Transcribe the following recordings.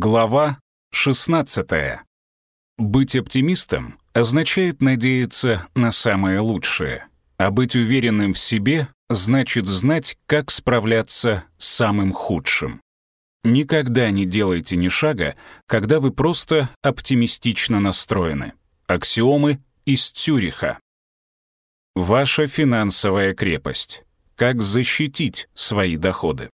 Глава 16. Быть оптимистом означает надеяться на самое лучшее, а быть уверенным в себе значит знать, как справляться с самым худшим. Никогда не делайте ни шага, когда вы просто оптимистично настроены. Аксиомы из Цюриха. Ваша финансовая крепость. Как защитить свои доходы.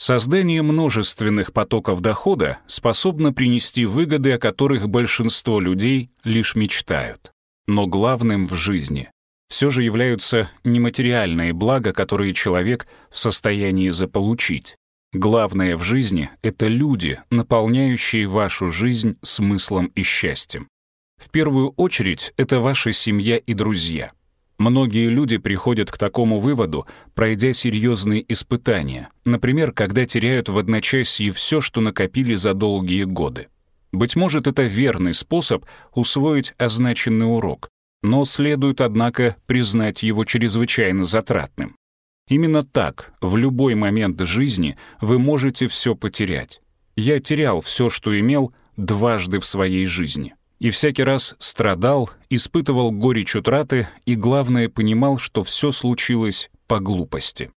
Создание множественных потоков дохода способно принести выгоды, о которых большинство людей лишь мечтают. Но главным в жизни все же являются нематериальные блага, которые человек в состоянии заполучить. Главное в жизни — это люди, наполняющие вашу жизнь смыслом и счастьем. В первую очередь это ваша семья и друзья. Многие люди приходят к такому выводу, пройдя серьезные испытания, например, когда теряют в одночасье все, что накопили за долгие годы. Быть может, это верный способ усвоить означенный урок, но следует, однако, признать его чрезвычайно затратным. Именно так, в любой момент жизни вы можете все потерять. Я терял все, что имел, дважды в своей жизни и всякий раз страдал, испытывал горечь утраты и, главное, понимал, что все случилось по глупости.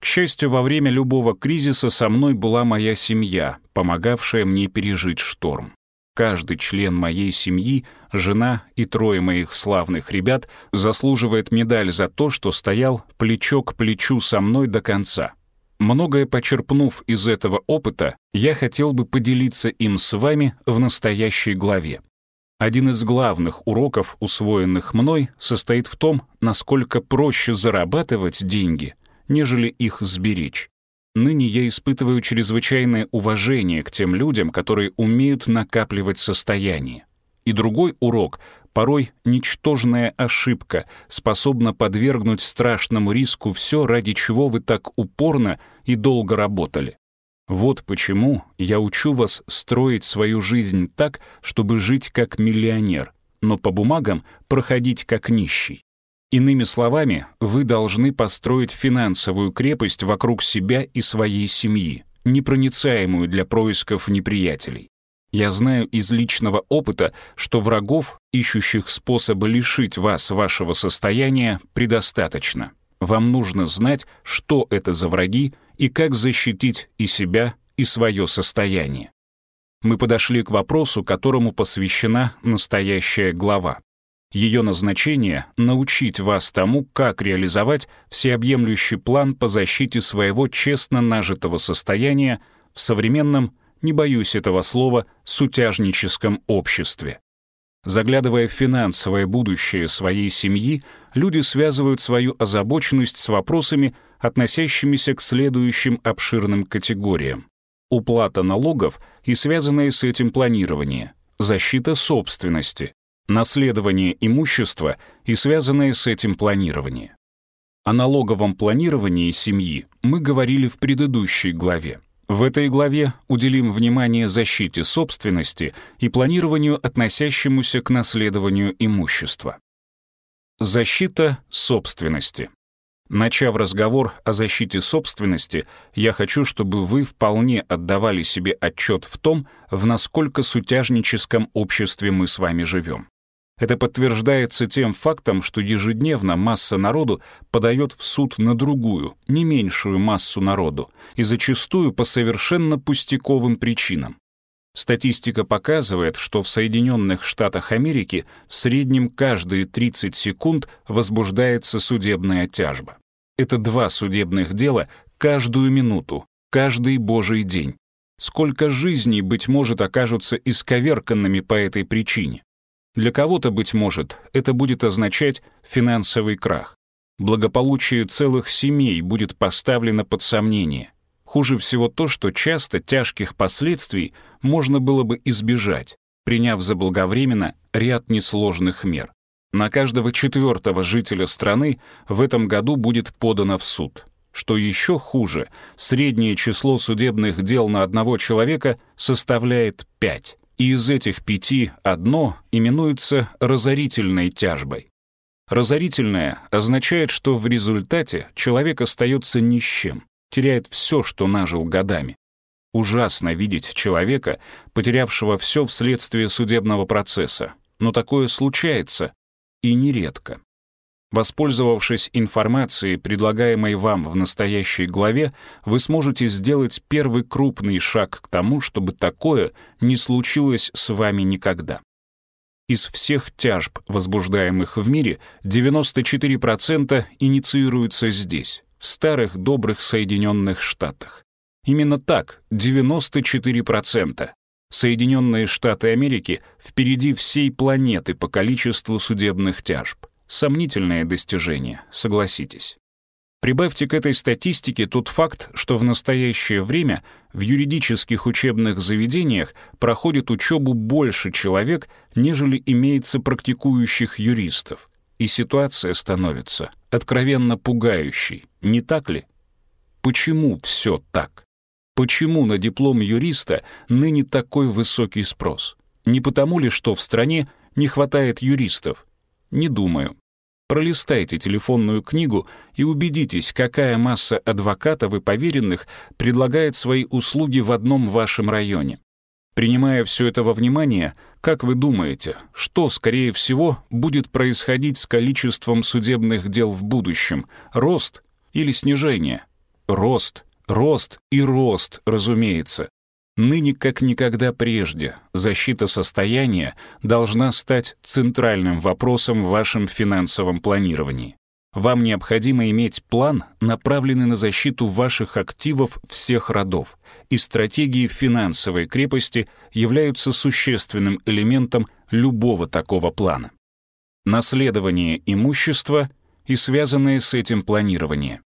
К счастью, во время любого кризиса со мной была моя семья, помогавшая мне пережить шторм. Каждый член моей семьи, жена и трое моих славных ребят заслуживает медаль за то, что стоял плечо к плечу со мной до конца. Многое почерпнув из этого опыта, я хотел бы поделиться им с вами в настоящей главе. Один из главных уроков, усвоенных мной, состоит в том, насколько проще зарабатывать деньги, нежели их сберечь. Ныне я испытываю чрезвычайное уважение к тем людям, которые умеют накапливать состояние. И другой урок, порой ничтожная ошибка, способна подвергнуть страшному риску все, ради чего вы так упорно и долго работали. Вот почему я учу вас строить свою жизнь так, чтобы жить как миллионер, но по бумагам проходить как нищий. Иными словами, вы должны построить финансовую крепость вокруг себя и своей семьи, непроницаемую для происков неприятелей. Я знаю из личного опыта, что врагов, ищущих способы лишить вас вашего состояния, предостаточно. Вам нужно знать, что это за враги и как защитить и себя, и свое состояние. Мы подошли к вопросу, которому посвящена настоящая глава. Ее назначение — научить вас тому, как реализовать всеобъемлющий план по защите своего честно нажитого состояния в современном, не боюсь этого слова, сутяжническом обществе. Заглядывая в финансовое будущее своей семьи, люди связывают свою озабоченность с вопросами, относящимися к следующим обширным категориям. Уплата налогов и связанное с этим планирование, защита собственности, наследование имущества и связанное с этим планирование. О налоговом планировании семьи мы говорили в предыдущей главе. В этой главе уделим внимание защите собственности и планированию, относящемуся к наследованию имущества. Защита собственности. Начав разговор о защите собственности, я хочу, чтобы вы вполне отдавали себе отчет в том, в насколько сутяжническом обществе мы с вами живем. Это подтверждается тем фактом, что ежедневно масса народу подает в суд на другую, не меньшую массу народу, и зачастую по совершенно пустяковым причинам. Статистика показывает, что в Соединенных Штатах Америки в среднем каждые 30 секунд возбуждается судебная тяжба. Это два судебных дела каждую минуту, каждый божий день. Сколько жизней, быть может, окажутся исковерканными по этой причине. Для кого-то, быть может, это будет означать финансовый крах. Благополучие целых семей будет поставлено под сомнение. Хуже всего то, что часто тяжких последствий можно было бы избежать, приняв заблаговременно ряд несложных мер. На каждого четвертого жителя страны в этом году будет подано в суд. Что еще хуже, среднее число судебных дел на одного человека составляет 5 и из этих пяти одно именуется разорительной тяжбой. Разорительная означает, что в результате человек остается ни с чем, теряет все, что нажил годами. Ужасно видеть человека, потерявшего все вследствие судебного процесса, но такое случается, и нередко. Воспользовавшись информацией, предлагаемой вам в настоящей главе, вы сможете сделать первый крупный шаг к тому, чтобы такое не случилось с вами никогда. Из всех тяжб, возбуждаемых в мире, 94% инициируются здесь, в старых добрых Соединенных Штатах. Именно так, 94%. Соединенные Штаты Америки впереди всей планеты по количеству судебных тяжб. Сомнительное достижение, согласитесь. Прибавьте к этой статистике тот факт, что в настоящее время в юридических учебных заведениях проходит учебу больше человек, нежели имеется практикующих юристов. И ситуация становится откровенно пугающей, не так ли? Почему все так? Почему на диплом юриста ныне такой высокий спрос? Не потому ли, что в стране не хватает юристов? Не думаю. Пролистайте телефонную книгу и убедитесь, какая масса адвокатов и поверенных предлагает свои услуги в одном вашем районе. Принимая все это во внимание, как вы думаете, что, скорее всего, будет происходить с количеством судебных дел в будущем? Рост или снижение? Рост, рост и рост, разумеется. Ныне, как никогда прежде, защита состояния должна стать центральным вопросом в вашем финансовом планировании. Вам необходимо иметь план, направленный на защиту ваших активов всех родов, и стратегии финансовой крепости являются существенным элементом любого такого плана. Наследование имущества и связанное с этим планирование.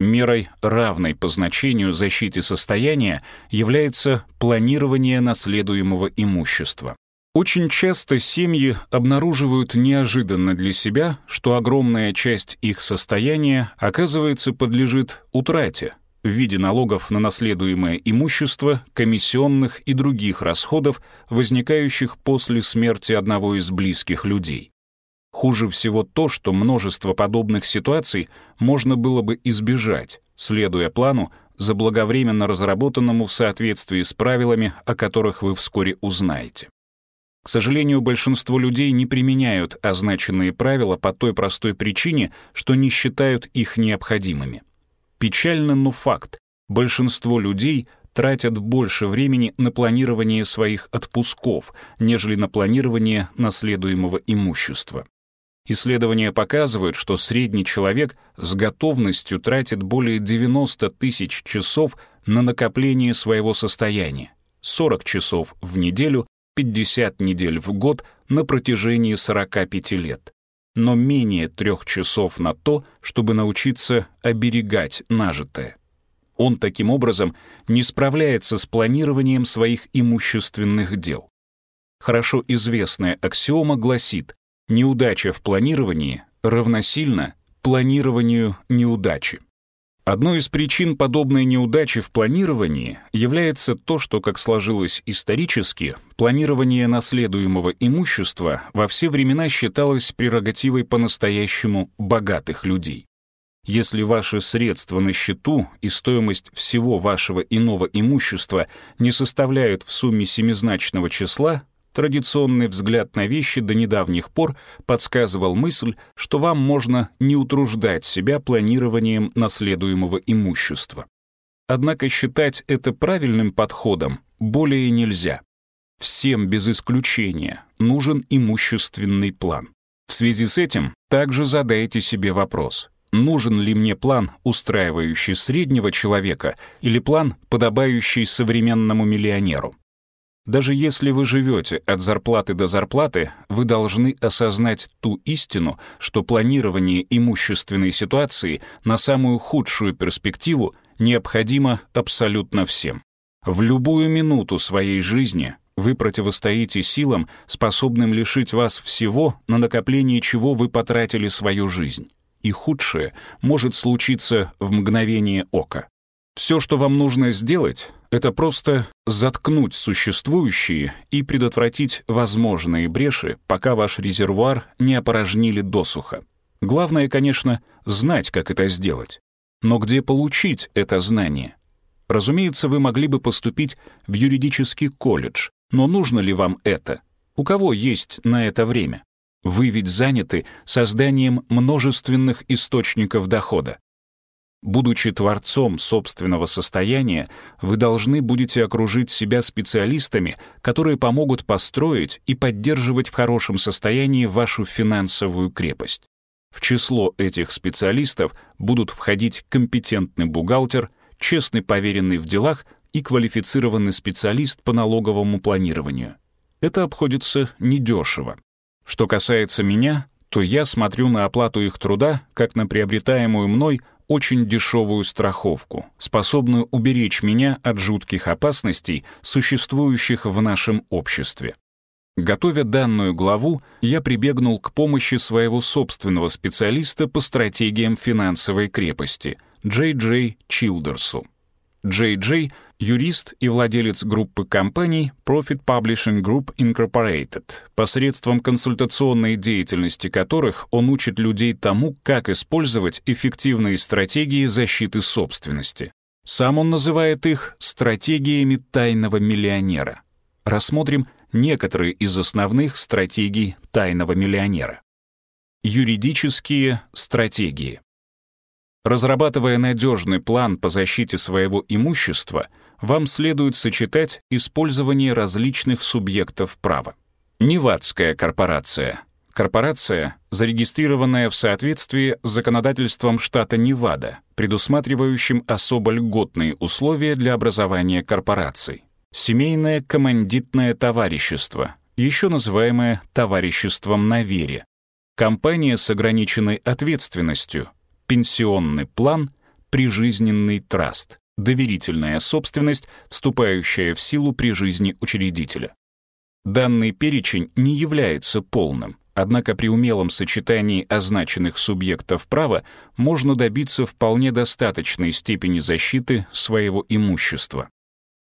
Мерой, равной по значению защите состояния, является планирование наследуемого имущества. Очень часто семьи обнаруживают неожиданно для себя, что огромная часть их состояния, оказывается, подлежит утрате в виде налогов на наследуемое имущество, комиссионных и других расходов, возникающих после смерти одного из близких людей. Хуже всего то, что множество подобных ситуаций можно было бы избежать, следуя плану, заблаговременно разработанному в соответствии с правилами, о которых вы вскоре узнаете. К сожалению, большинство людей не применяют означенные правила по той простой причине, что не считают их необходимыми. Печально, но факт. Большинство людей тратят больше времени на планирование своих отпусков, нежели на планирование наследуемого имущества. Исследования показывают, что средний человек с готовностью тратит более 90 тысяч часов на накопление своего состояния, 40 часов в неделю, 50 недель в год на протяжении 45 лет, но менее трех часов на то, чтобы научиться оберегать нажитое. Он таким образом не справляется с планированием своих имущественных дел. Хорошо известная аксиома гласит, Неудача в планировании равносильно планированию неудачи. Одной из причин подобной неудачи в планировании является то, что, как сложилось исторически, планирование наследуемого имущества во все времена считалось прерогативой по-настоящему богатых людей. Если ваши средства на счету и стоимость всего вашего иного имущества не составляют в сумме семизначного числа, Традиционный взгляд на вещи до недавних пор подсказывал мысль, что вам можно не утруждать себя планированием наследуемого имущества. Однако считать это правильным подходом более нельзя. Всем без исключения нужен имущественный план. В связи с этим также задайте себе вопрос, нужен ли мне план, устраивающий среднего человека, или план, подобающий современному миллионеру. Даже если вы живете от зарплаты до зарплаты, вы должны осознать ту истину, что планирование имущественной ситуации на самую худшую перспективу необходимо абсолютно всем. В любую минуту своей жизни вы противостоите силам, способным лишить вас всего, на накопление чего вы потратили свою жизнь. И худшее может случиться в мгновение ока. Все, что вам нужно сделать, это просто заткнуть существующие и предотвратить возможные бреши, пока ваш резервуар не опорожнили досуха. Главное, конечно, знать, как это сделать. Но где получить это знание? Разумеется, вы могли бы поступить в юридический колледж, но нужно ли вам это? У кого есть на это время? Вы ведь заняты созданием множественных источников дохода. Будучи творцом собственного состояния, вы должны будете окружить себя специалистами, которые помогут построить и поддерживать в хорошем состоянии вашу финансовую крепость. В число этих специалистов будут входить компетентный бухгалтер, честный поверенный в делах и квалифицированный специалист по налоговому планированию. Это обходится недешево. Что касается меня, то я смотрю на оплату их труда как на приобретаемую мной очень дешевую страховку, способную уберечь меня от жутких опасностей, существующих в нашем обществе. Готовя данную главу, я прибегнул к помощи своего собственного специалиста по стратегиям финансовой крепости, Джей Джей Чилдерсу. Джей Джей — юрист и владелец группы компаний Profit Publishing Group Incorporated, посредством консультационной деятельности которых он учит людей тому, как использовать эффективные стратегии защиты собственности. Сам он называет их «стратегиями тайного миллионера». Рассмотрим некоторые из основных стратегий тайного миллионера. Юридические стратегии. Разрабатывая надежный план по защите своего имущества, вам следует сочетать использование различных субъектов права. Невадская корпорация. Корпорация, зарегистрированная в соответствии с законодательством штата Невада, предусматривающим особо льготные условия для образования корпораций. Семейное командитное товарищество, еще называемое товариществом на вере. Компания с ограниченной ответственностью — пенсионный план, прижизненный траст, доверительная собственность, вступающая в силу при жизни учредителя. Данный перечень не является полным, однако при умелом сочетании означенных субъектов права можно добиться вполне достаточной степени защиты своего имущества.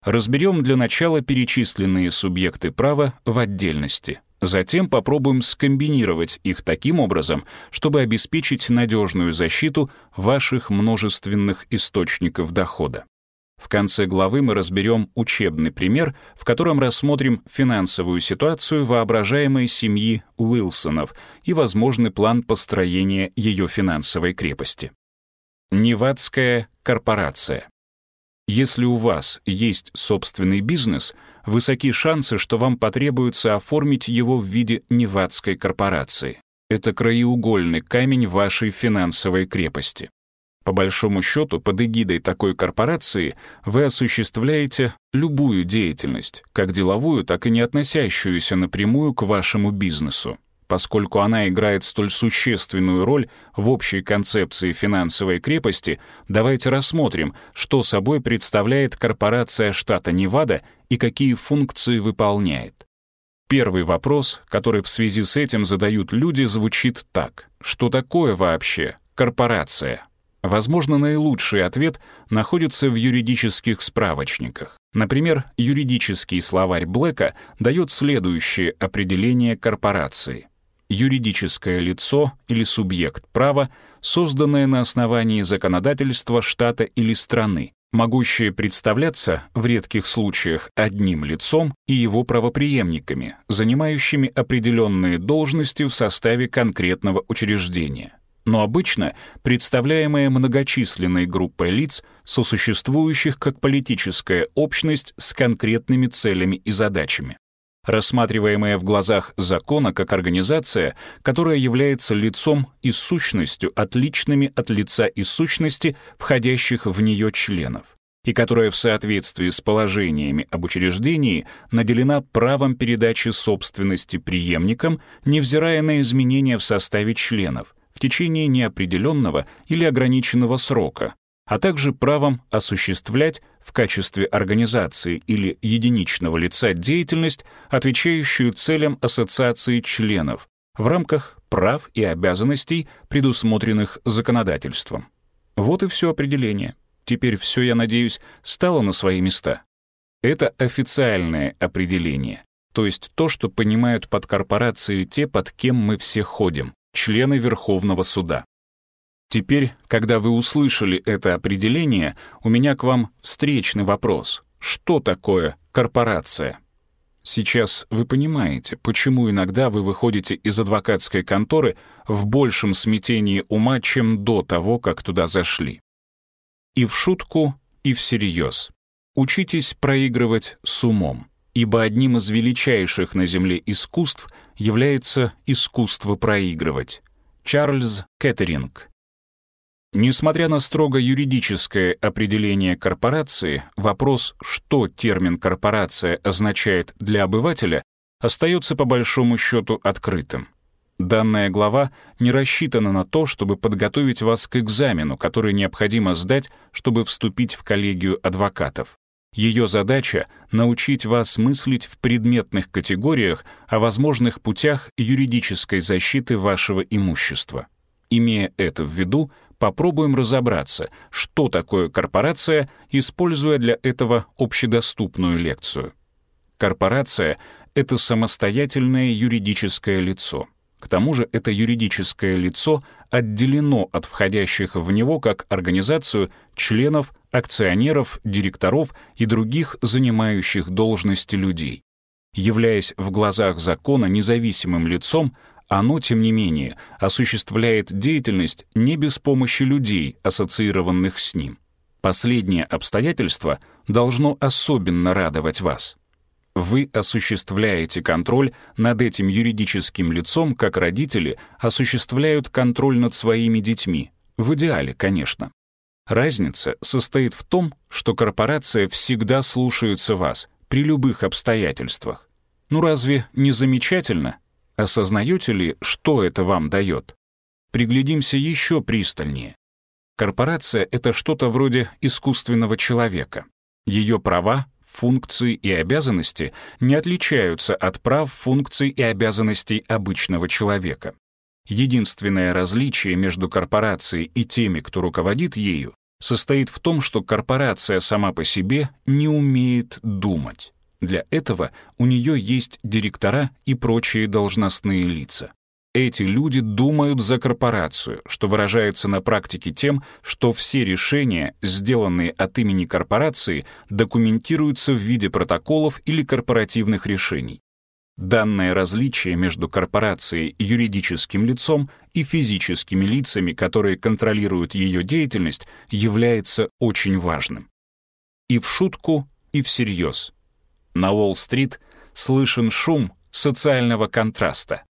Разберем для начала перечисленные субъекты права в отдельности. Затем попробуем скомбинировать их таким образом, чтобы обеспечить надежную защиту ваших множественных источников дохода. В конце главы мы разберем учебный пример, в котором рассмотрим финансовую ситуацию воображаемой семьи Уилсонов и возможный план построения ее финансовой крепости. Невадская корпорация. Если у вас есть собственный бизнес, высоки шансы, что вам потребуется оформить его в виде невадской корпорации. Это краеугольный камень вашей финансовой крепости. По большому счету, под эгидой такой корпорации вы осуществляете любую деятельность, как деловую, так и не относящуюся напрямую к вашему бизнесу. Поскольку она играет столь существенную роль в общей концепции финансовой крепости, давайте рассмотрим, что собой представляет корпорация штата Невада и какие функции выполняет. Первый вопрос, который в связи с этим задают люди, звучит так. Что такое вообще корпорация? Возможно, наилучший ответ находится в юридических справочниках. Например, юридический словарь Блэка дает следующее определение корпорации — юридическое лицо или субъект права, созданное на основании законодательства штата или страны, могущее представляться в редких случаях одним лицом и его правопреемниками, занимающими определенные должности в составе конкретного учреждения. Но обычно представляемое многочисленной группой лиц, сосуществующих как политическая общность с конкретными целями и задачами рассматриваемая в глазах закона как организация, которая является лицом и сущностью, отличными от лица и сущности входящих в нее членов, и которая в соответствии с положениями об учреждении наделена правом передачи собственности преемникам, невзирая на изменения в составе членов, в течение неопределенного или ограниченного срока, а также правом осуществлять в качестве организации или единичного лица деятельность, отвечающую целям ассоциации членов в рамках прав и обязанностей, предусмотренных законодательством. Вот и все определение. Теперь все, я надеюсь, стало на свои места. Это официальное определение, то есть то, что понимают под корпорацией те, под кем мы все ходим, члены Верховного суда. Теперь, когда вы услышали это определение, у меня к вам встречный вопрос. Что такое корпорация? Сейчас вы понимаете, почему иногда вы выходите из адвокатской конторы в большем смятении ума, чем до того, как туда зашли. И в шутку, и всерьез. Учитесь проигрывать с умом, ибо одним из величайших на Земле искусств является искусство проигрывать. Чарльз Кеттеринг, Несмотря на строго юридическое определение корпорации, вопрос, что термин «корпорация» означает для обывателя, остается по большому счету открытым. Данная глава не рассчитана на то, чтобы подготовить вас к экзамену, который необходимо сдать, чтобы вступить в коллегию адвокатов. Ее задача — научить вас мыслить в предметных категориях о возможных путях юридической защиты вашего имущества. Имея это в виду, попробуем разобраться, что такое корпорация, используя для этого общедоступную лекцию. Корпорация — это самостоятельное юридическое лицо. К тому же это юридическое лицо отделено от входящих в него как организацию членов, акционеров, директоров и других занимающих должности людей. Являясь в глазах закона независимым лицом, оно, тем не менее, осуществляет деятельность не без помощи людей, ассоциированных с ним. Последнее обстоятельство должно особенно радовать вас. Вы осуществляете контроль над этим юридическим лицом, как родители осуществляют контроль над своими детьми. В идеале, конечно. Разница состоит в том, что корпорация всегда слушается вас при любых обстоятельствах. Ну разве не замечательно? Осознаете ли, что это вам дает? Приглядимся еще пристальнее. Корпорация — это что-то вроде искусственного человека. Ее права, функции и обязанности не отличаются от прав, функций и обязанностей обычного человека. Единственное различие между корпорацией и теми, кто руководит ею, состоит в том, что корпорация сама по себе не умеет думать. Для этого у нее есть директора и прочие должностные лица. Эти люди думают за корпорацию, что выражается на практике тем, что все решения, сделанные от имени корпорации, документируются в виде протоколов или корпоративных решений. Данное различие между корпорацией, юридическим лицом и физическими лицами, которые контролируют ее деятельность, является очень важным. И в шутку, и всерьез. На Уолл-стрит слышен шум социального контраста.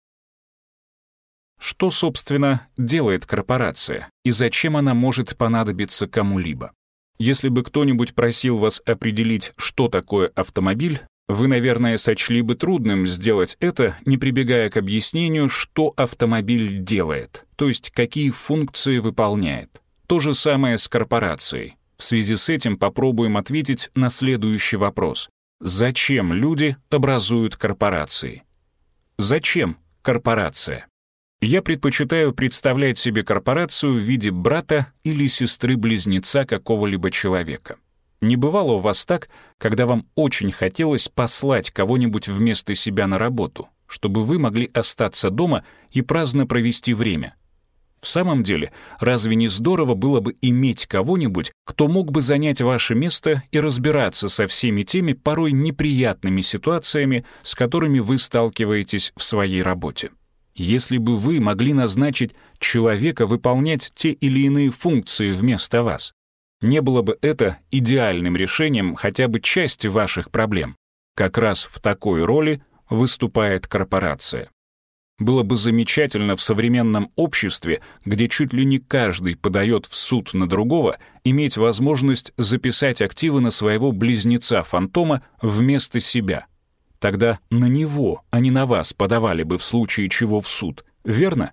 Что, собственно, делает корпорация и зачем она может понадобиться кому-либо? Если бы кто-нибудь просил вас определить, что такое автомобиль, вы, наверное, сочли бы трудным сделать это, не прибегая к объяснению, что автомобиль делает, то есть какие функции выполняет. То же самое с корпорацией. В связи с этим попробуем ответить на следующий вопрос. Зачем люди образуют корпорации? Зачем корпорация? Я предпочитаю представлять себе корпорацию в виде брата или сестры-близнеца какого-либо человека. Не бывало у вас так, когда вам очень хотелось послать кого-нибудь вместо себя на работу, чтобы вы могли остаться дома и праздно провести время, в самом деле, разве не здорово было бы иметь кого-нибудь, кто мог бы занять ваше место и разбираться со всеми теми порой неприятными ситуациями, с которыми вы сталкиваетесь в своей работе? Если бы вы могли назначить человека выполнять те или иные функции вместо вас, не было бы это идеальным решением хотя бы части ваших проблем. Как раз в такой роли выступает корпорация. Было бы замечательно в современном обществе, где чуть ли не каждый подает в суд на другого, иметь возможность записать активы на своего близнеца-фантома вместо себя. Тогда на него, а не на вас подавали бы в случае чего в суд, верно?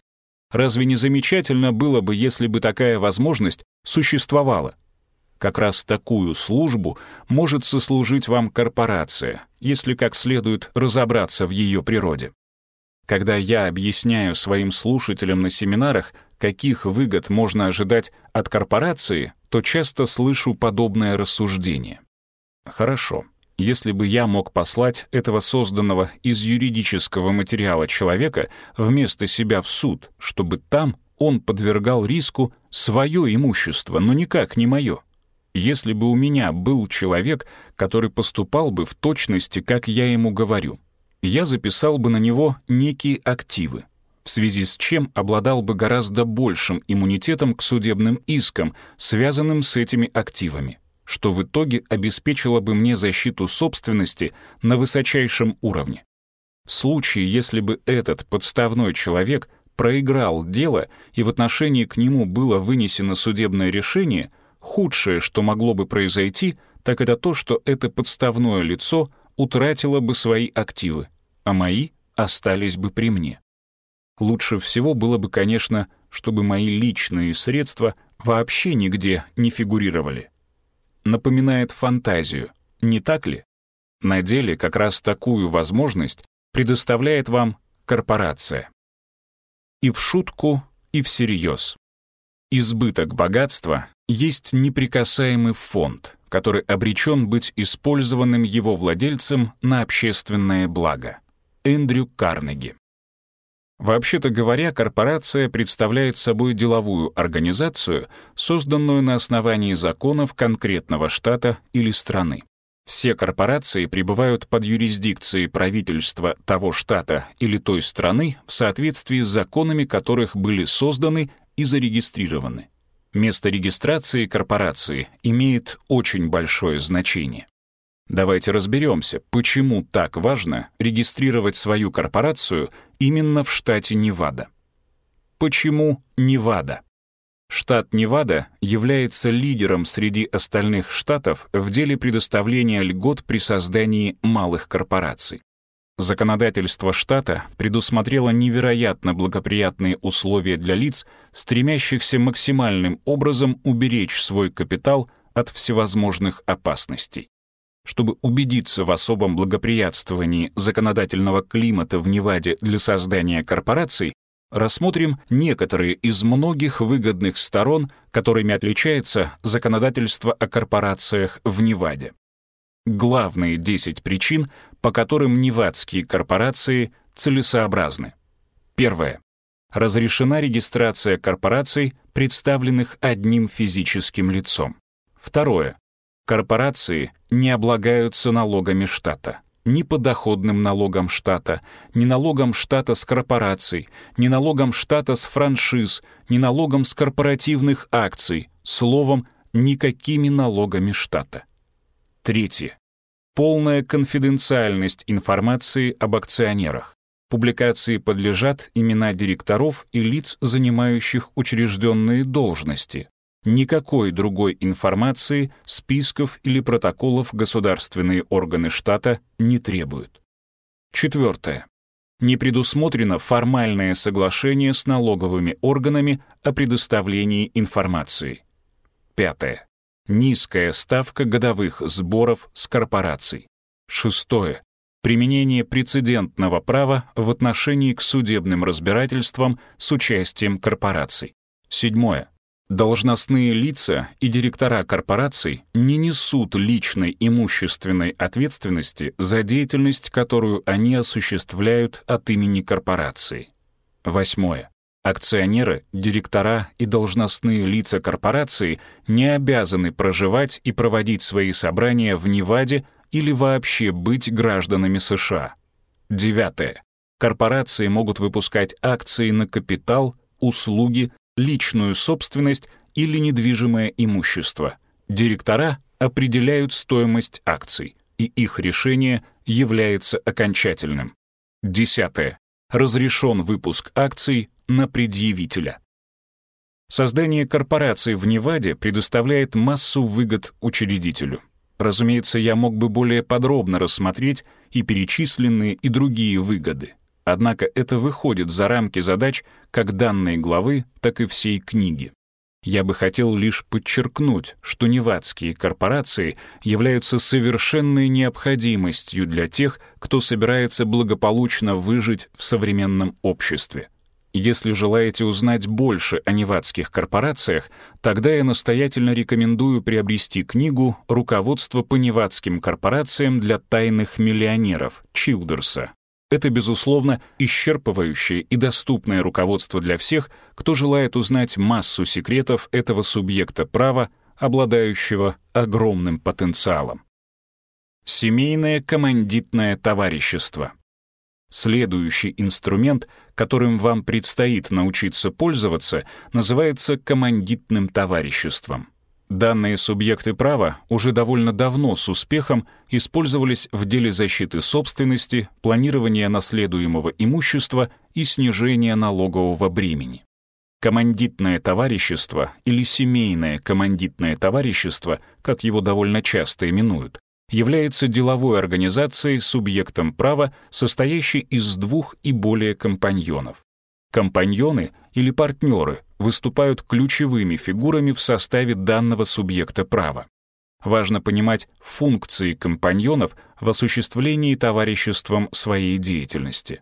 Разве не замечательно было бы, если бы такая возможность существовала? Как раз такую службу может сослужить вам корпорация, если как следует разобраться в ее природе. Когда я объясняю своим слушателям на семинарах, каких выгод можно ожидать от корпорации, то часто слышу подобное рассуждение. Хорошо, если бы я мог послать этого созданного из юридического материала человека вместо себя в суд, чтобы там он подвергал риску свое имущество, но никак не мое. Если бы у меня был человек, который поступал бы в точности, как я ему говорю, я записал бы на него некие активы, в связи с чем обладал бы гораздо большим иммунитетом к судебным искам, связанным с этими активами, что в итоге обеспечило бы мне защиту собственности на высочайшем уровне. В случае, если бы этот подставной человек проиграл дело и в отношении к нему было вынесено судебное решение, худшее, что могло бы произойти, так это то, что это подставное лицо утратило бы свои активы, а мои остались бы при мне. Лучше всего было бы, конечно, чтобы мои личные средства вообще нигде не фигурировали. Напоминает фантазию, не так ли? На деле как раз такую возможность предоставляет вам корпорация. И в шутку, и всерьез. Избыток богатства есть неприкасаемый фонд, который обречен быть использованным его владельцем на общественное благо. Эндрю Карнеги. Вообще-то говоря, корпорация представляет собой деловую организацию, созданную на основании законов конкретного штата или страны. Все корпорации пребывают под юрисдикцией правительства того штата или той страны в соответствии с законами которых были созданы и зарегистрированы. Место регистрации корпорации имеет очень большое значение. Давайте разберемся, почему так важно регистрировать свою корпорацию именно в штате Невада. Почему Невада? Штат Невада является лидером среди остальных штатов в деле предоставления льгот при создании малых корпораций. Законодательство штата предусмотрело невероятно благоприятные условия для лиц, стремящихся максимальным образом уберечь свой капитал от всевозможных опасностей. Чтобы убедиться в особом благоприятствовании законодательного климата в Неваде для создания корпораций, рассмотрим некоторые из многих выгодных сторон, которыми отличается законодательство о корпорациях в Неваде. Главные 10 причин, по которым невадские корпорации целесообразны. Первое. Разрешена регистрация корпораций, представленных одним физическим лицом. Второе. Корпорации не облагаются налогами штата ни подоходным налогом штата, ни налогом штата с корпораций, ни налогом штата с франшиз, ни налогом с корпоративных акций, словом, никакими налогами штата. Третье. Полная конфиденциальность информации об акционерах. Публикации подлежат имена директоров и лиц, занимающих учрежденные должности, Никакой другой информации, списков или протоколов государственные органы штата не требуют. Четвертое. Не предусмотрено формальное соглашение с налоговыми органами о предоставлении информации. Пятое. Низкая ставка годовых сборов с корпораций. Шестое. Применение прецедентного права в отношении к судебным разбирательствам с участием корпораций. Седьмое. Должностные лица и директора корпораций не несут личной имущественной ответственности за деятельность, которую они осуществляют от имени корпорации. Восьмое. Акционеры, директора и должностные лица корпорации не обязаны проживать и проводить свои собрания в Неваде или вообще быть гражданами США. Девятое. Корпорации могут выпускать акции на капитал, услуги, личную собственность или недвижимое имущество. Директора определяют стоимость акций, и их решение является окончательным. Десятое. Разрешен выпуск акций на предъявителя. Создание корпорации в Неваде предоставляет массу выгод учредителю. Разумеется, я мог бы более подробно рассмотреть и перечисленные, и другие выгоды. Однако это выходит за рамки задач как данной главы, так и всей книги. Я бы хотел лишь подчеркнуть, что невадские корпорации являются совершенной необходимостью для тех, кто собирается благополучно выжить в современном обществе. Если желаете узнать больше о невадских корпорациях, тогда я настоятельно рекомендую приобрести книгу «Руководство по невадским корпорациям для тайных миллионеров» Чилдерса Это, безусловно, исчерпывающее и доступное руководство для всех, кто желает узнать массу секретов этого субъекта права, обладающего огромным потенциалом. Семейное командитное товарищество. Следующий инструмент, которым вам предстоит научиться пользоваться, называется командитным товариществом. Данные субъекты права уже довольно давно с успехом использовались в деле защиты собственности, планирования наследуемого имущества и снижения налогового бремени. Командитное товарищество или семейное командитное товарищество, как его довольно часто именуют, является деловой организацией субъектом права, состоящей из двух и более компаньонов. Компаньоны или партнеры выступают ключевыми фигурами в составе данного субъекта права. Важно понимать функции компаньонов в осуществлении товариществом своей деятельности.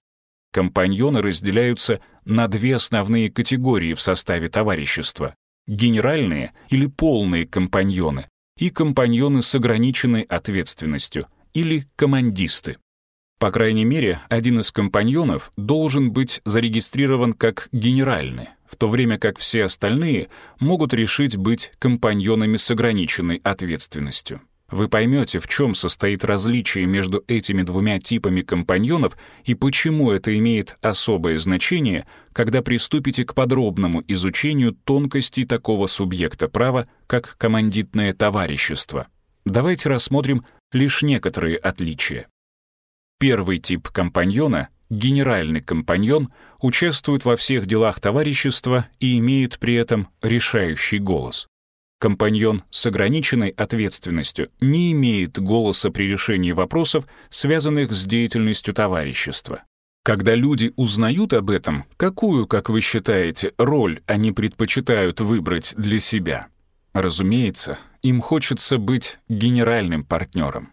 Компаньоны разделяются на две основные категории в составе товарищества — генеральные или полные компаньоны и компаньоны с ограниченной ответственностью или командисты. По крайней мере, один из компаньонов должен быть зарегистрирован как генеральный, в то время как все остальные могут решить быть компаньонами с ограниченной ответственностью. Вы поймете, в чем состоит различие между этими двумя типами компаньонов и почему это имеет особое значение, когда приступите к подробному изучению тонкостей такого субъекта права, как командитное товарищество. Давайте рассмотрим лишь некоторые отличия. Первый тип компаньона, генеральный компаньон, участвует во всех делах товарищества и имеет при этом решающий голос. Компаньон с ограниченной ответственностью не имеет голоса при решении вопросов, связанных с деятельностью товарищества. Когда люди узнают об этом, какую, как вы считаете, роль они предпочитают выбрать для себя? Разумеется, им хочется быть генеральным партнером.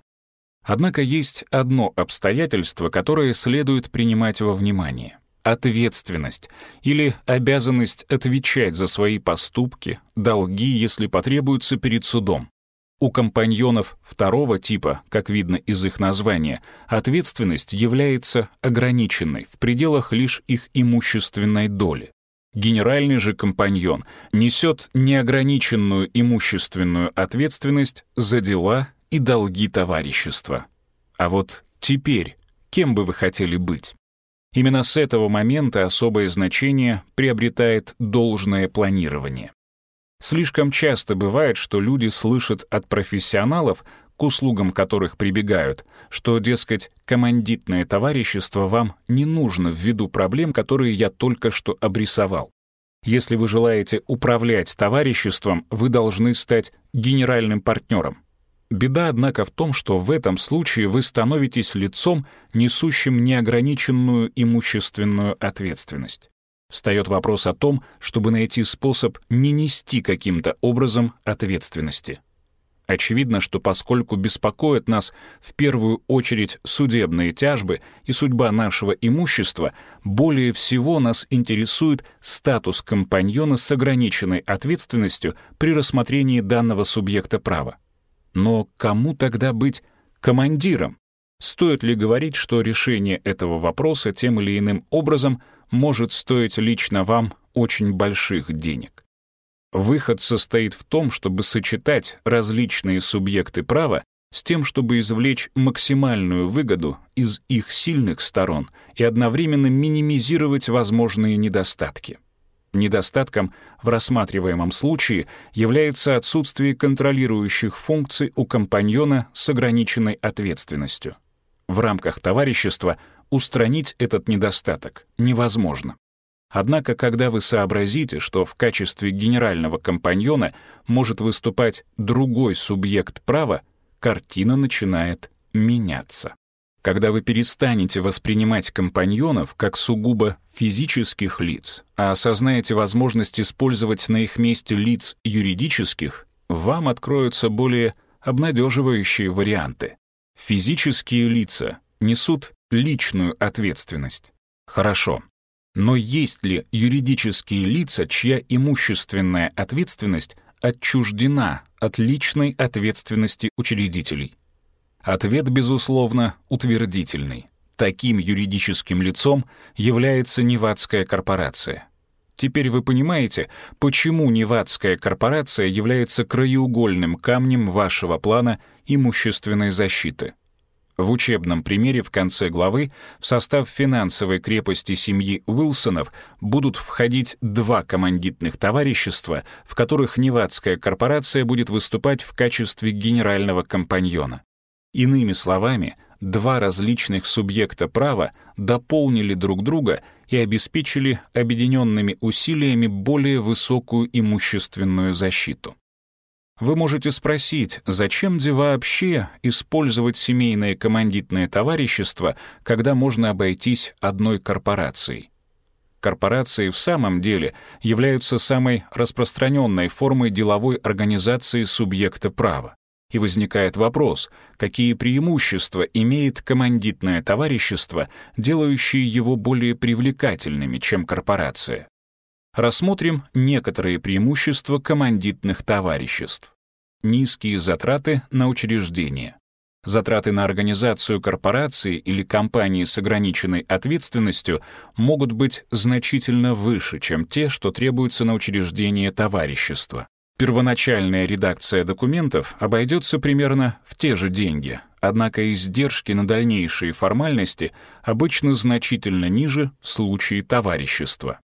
Однако есть одно обстоятельство, которое следует принимать во внимание. Ответственность или обязанность отвечать за свои поступки, долги, если потребуются перед судом. У компаньонов второго типа, как видно из их названия, ответственность является ограниченной в пределах лишь их имущественной доли. Генеральный же компаньон несет неограниченную имущественную ответственность за дела и долги товарищества. А вот теперь кем бы вы хотели быть? Именно с этого момента особое значение приобретает должное планирование. Слишком часто бывает, что люди слышат от профессионалов, к услугам которых прибегают, что, дескать, командитное товарищество вам не нужно ввиду проблем, которые я только что обрисовал. Если вы желаете управлять товариществом, вы должны стать генеральным партнером. Беда, однако, в том, что в этом случае вы становитесь лицом, несущим неограниченную имущественную ответственность. Встает вопрос о том, чтобы найти способ не нести каким-то образом ответственности. Очевидно, что поскольку беспокоят нас в первую очередь судебные тяжбы и судьба нашего имущества, более всего нас интересует статус компаньона с ограниченной ответственностью при рассмотрении данного субъекта права. Но кому тогда быть командиром? Стоит ли говорить, что решение этого вопроса тем или иным образом может стоить лично вам очень больших денег? Выход состоит в том, чтобы сочетать различные субъекты права с тем, чтобы извлечь максимальную выгоду из их сильных сторон и одновременно минимизировать возможные недостатки. Недостатком в рассматриваемом случае является отсутствие контролирующих функций у компаньона с ограниченной ответственностью. В рамках товарищества устранить этот недостаток невозможно. Однако, когда вы сообразите, что в качестве генерального компаньона может выступать другой субъект права, картина начинает меняться. Когда вы перестанете воспринимать компаньонов как сугубо физических лиц, а осознаете возможность использовать на их месте лиц юридических, вам откроются более обнадеживающие варианты. Физические лица несут личную ответственность. Хорошо. Но есть ли юридические лица, чья имущественная ответственность отчуждена от личной ответственности учредителей? Ответ, безусловно, утвердительный. Таким юридическим лицом является Невадская корпорация. Теперь вы понимаете, почему Невадская корпорация является краеугольным камнем вашего плана имущественной защиты. В учебном примере в конце главы в состав финансовой крепости семьи Уилсонов будут входить два командитных товарищества, в которых Невадская корпорация будет выступать в качестве генерального компаньона. Иными словами, два различных субъекта права дополнили друг друга и обеспечили объединенными усилиями более высокую имущественную защиту. Вы можете спросить, зачем де вообще использовать семейное командитное товарищество, когда можно обойтись одной корпорацией? Корпорации в самом деле являются самой распространенной формой деловой организации субъекта права. И возникает вопрос, какие преимущества имеет командитное товарищество, делающее его более привлекательными, чем корпорация? Рассмотрим некоторые преимущества командитных товариществ. Низкие затраты на учреждение. Затраты на организацию корпорации или компании с ограниченной ответственностью могут быть значительно выше, чем те, что требуются на учреждение товарищества. Первоначальная редакция документов обойдется примерно в те же деньги, однако издержки на дальнейшие формальности обычно значительно ниже в случае товарищества.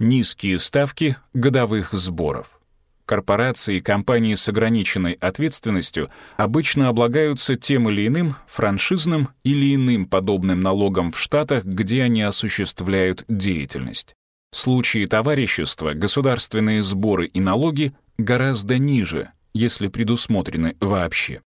Низкие ставки годовых сборов. Корпорации и компании с ограниченной ответственностью обычно облагаются тем или иным франшизным или иным подобным налогом в штатах, где они осуществляют деятельность. Случае товарищества государственные сборы и налоги гораздо ниже, если предусмотрены вообще.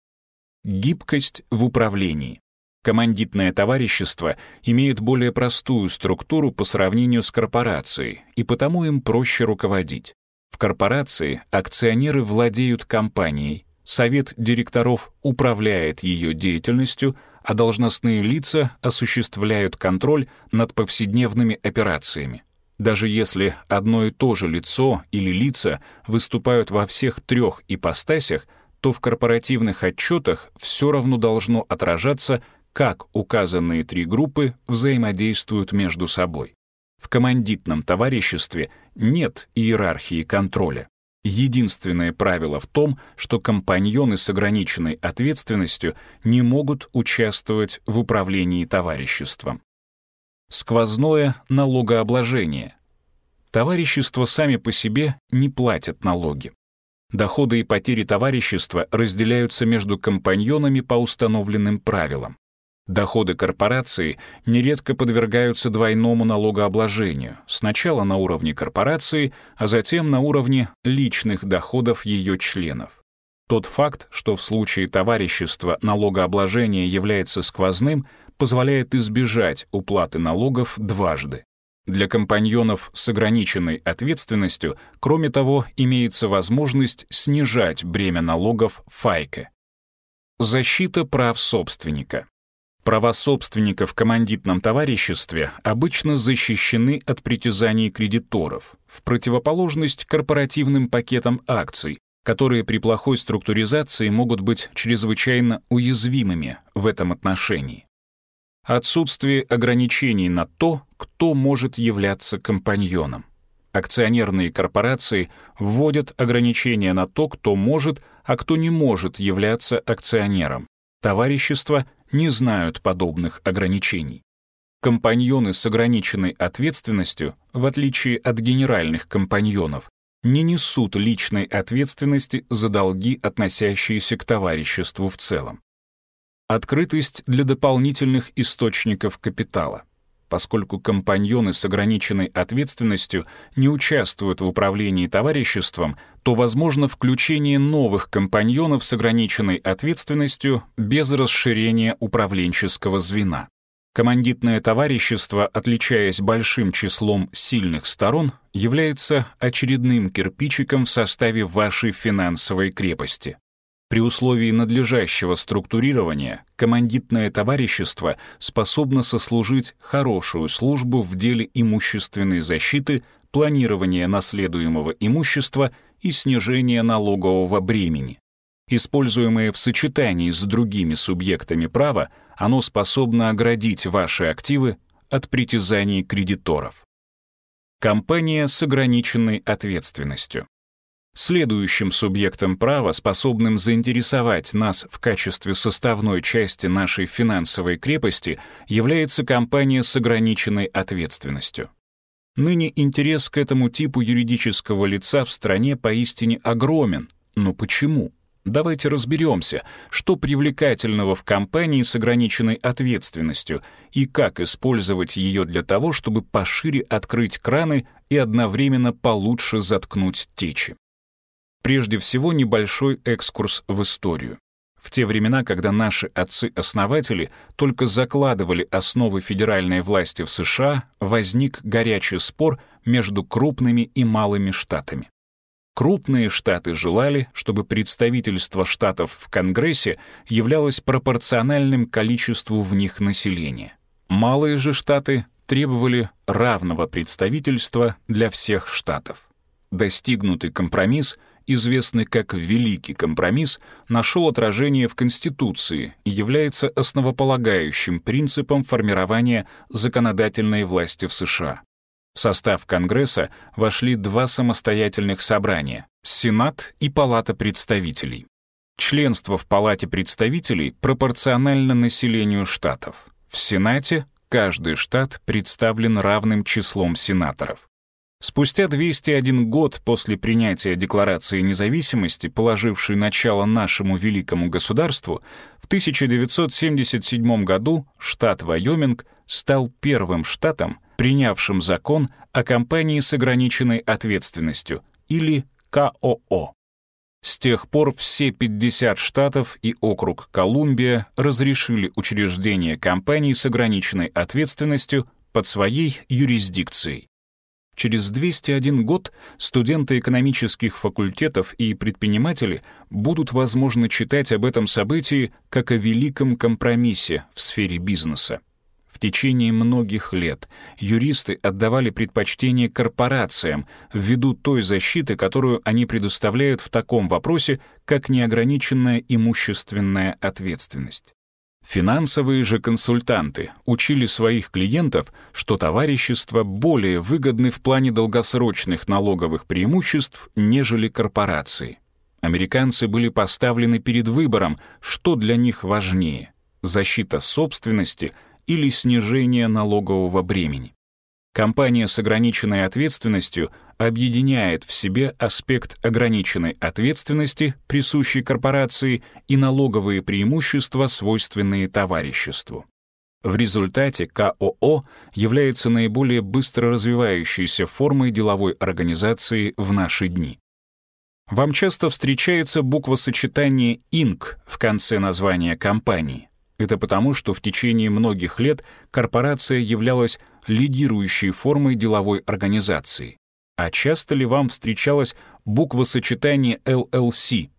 Гибкость в управлении. Командитное товарищество имеет более простую структуру по сравнению с корпорацией, и потому им проще руководить. В корпорации акционеры владеют компанией, совет директоров управляет ее деятельностью, а должностные лица осуществляют контроль над повседневными операциями. Даже если одно и то же лицо или лица выступают во всех трех ипостасях, то в корпоративных отчетах все равно должно отражаться как указанные три группы взаимодействуют между собой. В командитном товариществе нет иерархии контроля. Единственное правило в том, что компаньоны с ограниченной ответственностью не могут участвовать в управлении товариществом. Сквозное налогообложение. Товарищества сами по себе не платят налоги. Доходы и потери товарищества разделяются между компаньонами по установленным правилам. Доходы корпорации нередко подвергаются двойному налогообложению, сначала на уровне корпорации, а затем на уровне личных доходов ее членов. Тот факт, что в случае товарищества налогообложение является сквозным, позволяет избежать уплаты налогов дважды. Для компаньонов с ограниченной ответственностью, кроме того, имеется возможность снижать бремя налогов ФАЙКе. Защита прав собственника. Права собственника в командитном товариществе обычно защищены от притязаний кредиторов, в противоположность корпоративным пакетам акций, которые при плохой структуризации могут быть чрезвычайно уязвимыми в этом отношении. Отсутствие ограничений на то, кто может являться компаньоном. Акционерные корпорации вводят ограничения на то, кто может, а кто не может являться акционером. Товарищества не знают подобных ограничений. Компаньоны с ограниченной ответственностью, в отличие от генеральных компаньонов, не несут личной ответственности за долги, относящиеся к товариществу в целом. Открытость для дополнительных источников капитала. Поскольку компаньоны с ограниченной ответственностью не участвуют в управлении товариществом, то возможно включение новых компаньонов с ограниченной ответственностью без расширения управленческого звена. Командитное товарищество, отличаясь большим числом сильных сторон, является очередным кирпичиком в составе вашей финансовой крепости. При условии надлежащего структурирования командитное товарищество способно сослужить хорошую службу в деле имущественной защиты, планирования наследуемого имущества и снижения налогового бремени. Используемые в сочетании с другими субъектами права, оно способно оградить ваши активы от притязаний кредиторов. Компания с ограниченной ответственностью. Следующим субъектом права, способным заинтересовать нас в качестве составной части нашей финансовой крепости, является компания с ограниченной ответственностью. Ныне интерес к этому типу юридического лица в стране поистине огромен. Но почему? Давайте разберемся, что привлекательного в компании с ограниченной ответственностью и как использовать ее для того, чтобы пошире открыть краны и одновременно получше заткнуть течи. Прежде всего, небольшой экскурс в историю. В те времена, когда наши отцы-основатели только закладывали основы федеральной власти в США, возник горячий спор между крупными и малыми штатами. Крупные штаты желали, чтобы представительство штатов в Конгрессе являлось пропорциональным количеству в них населения. Малые же штаты требовали равного представительства для всех штатов. Достигнутый компромисс известный как «Великий компромисс», нашел отражение в Конституции и является основополагающим принципом формирования законодательной власти в США. В состав Конгресса вошли два самостоятельных собрания — Сенат и Палата представителей. Членство в Палате представителей пропорционально населению штатов. В Сенате каждый штат представлен равным числом сенаторов. Спустя 201 год после принятия Декларации независимости, положившей начало нашему великому государству, в 1977 году штат Вайоминг стал первым штатом, принявшим закон о компании с ограниченной ответственностью, или КОО. С тех пор все 50 штатов и округ Колумбия разрешили учреждение компаний с ограниченной ответственностью под своей юрисдикцией. Через 201 год студенты экономических факультетов и предприниматели будут, возможно, читать об этом событии как о великом компромиссе в сфере бизнеса. В течение многих лет юристы отдавали предпочтение корпорациям ввиду той защиты, которую они предоставляют в таком вопросе, как неограниченная имущественная ответственность. Финансовые же консультанты учили своих клиентов, что товарищества более выгодны в плане долгосрочных налоговых преимуществ, нежели корпорации. Американцы были поставлены перед выбором, что для них важнее — защита собственности или снижение налогового бремени. Компания с ограниченной ответственностью объединяет в себе аспект ограниченной ответственности, присущей корпорации, и налоговые преимущества, свойственные товариществу. В результате КОО является наиболее быстро развивающейся формой деловой организации в наши дни. Вам часто встречается буквосочетание «инк» в конце названия компании. Это потому, что в течение многих лет корпорация являлась лидирующей формой деловой организации. А часто ли вам встречалось буквосочетание LLC?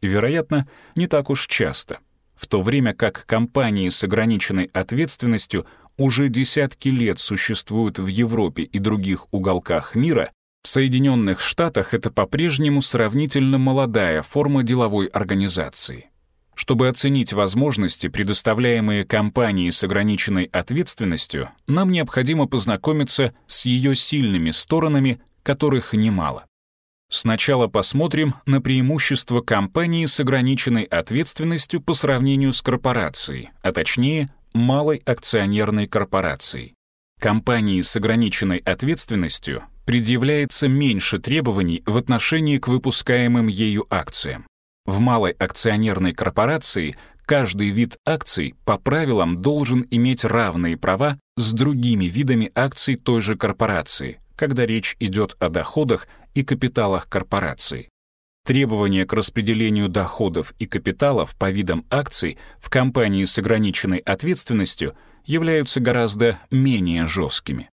Вероятно, не так уж часто. В то время как компании с ограниченной ответственностью уже десятки лет существуют в Европе и других уголках мира, в Соединенных Штатах это по-прежнему сравнительно молодая форма деловой организации. Чтобы оценить возможности, предоставляемые компанией с ограниченной ответственностью, нам необходимо познакомиться с ее сильными сторонами, которых немало. Сначала посмотрим на преимущества компании с ограниченной ответственностью по сравнению с корпорацией, а точнее, малой акционерной корпорацией. Компании с ограниченной ответственностью предъявляется меньше требований в отношении к выпускаемым ею акциям. В малой акционерной корпорации каждый вид акций по правилам должен иметь равные права с другими видами акций той же корпорации, когда речь идет о доходах и капиталах корпорации. Требования к распределению доходов и капиталов по видам акций в компании с ограниченной ответственностью являются гораздо менее жесткими.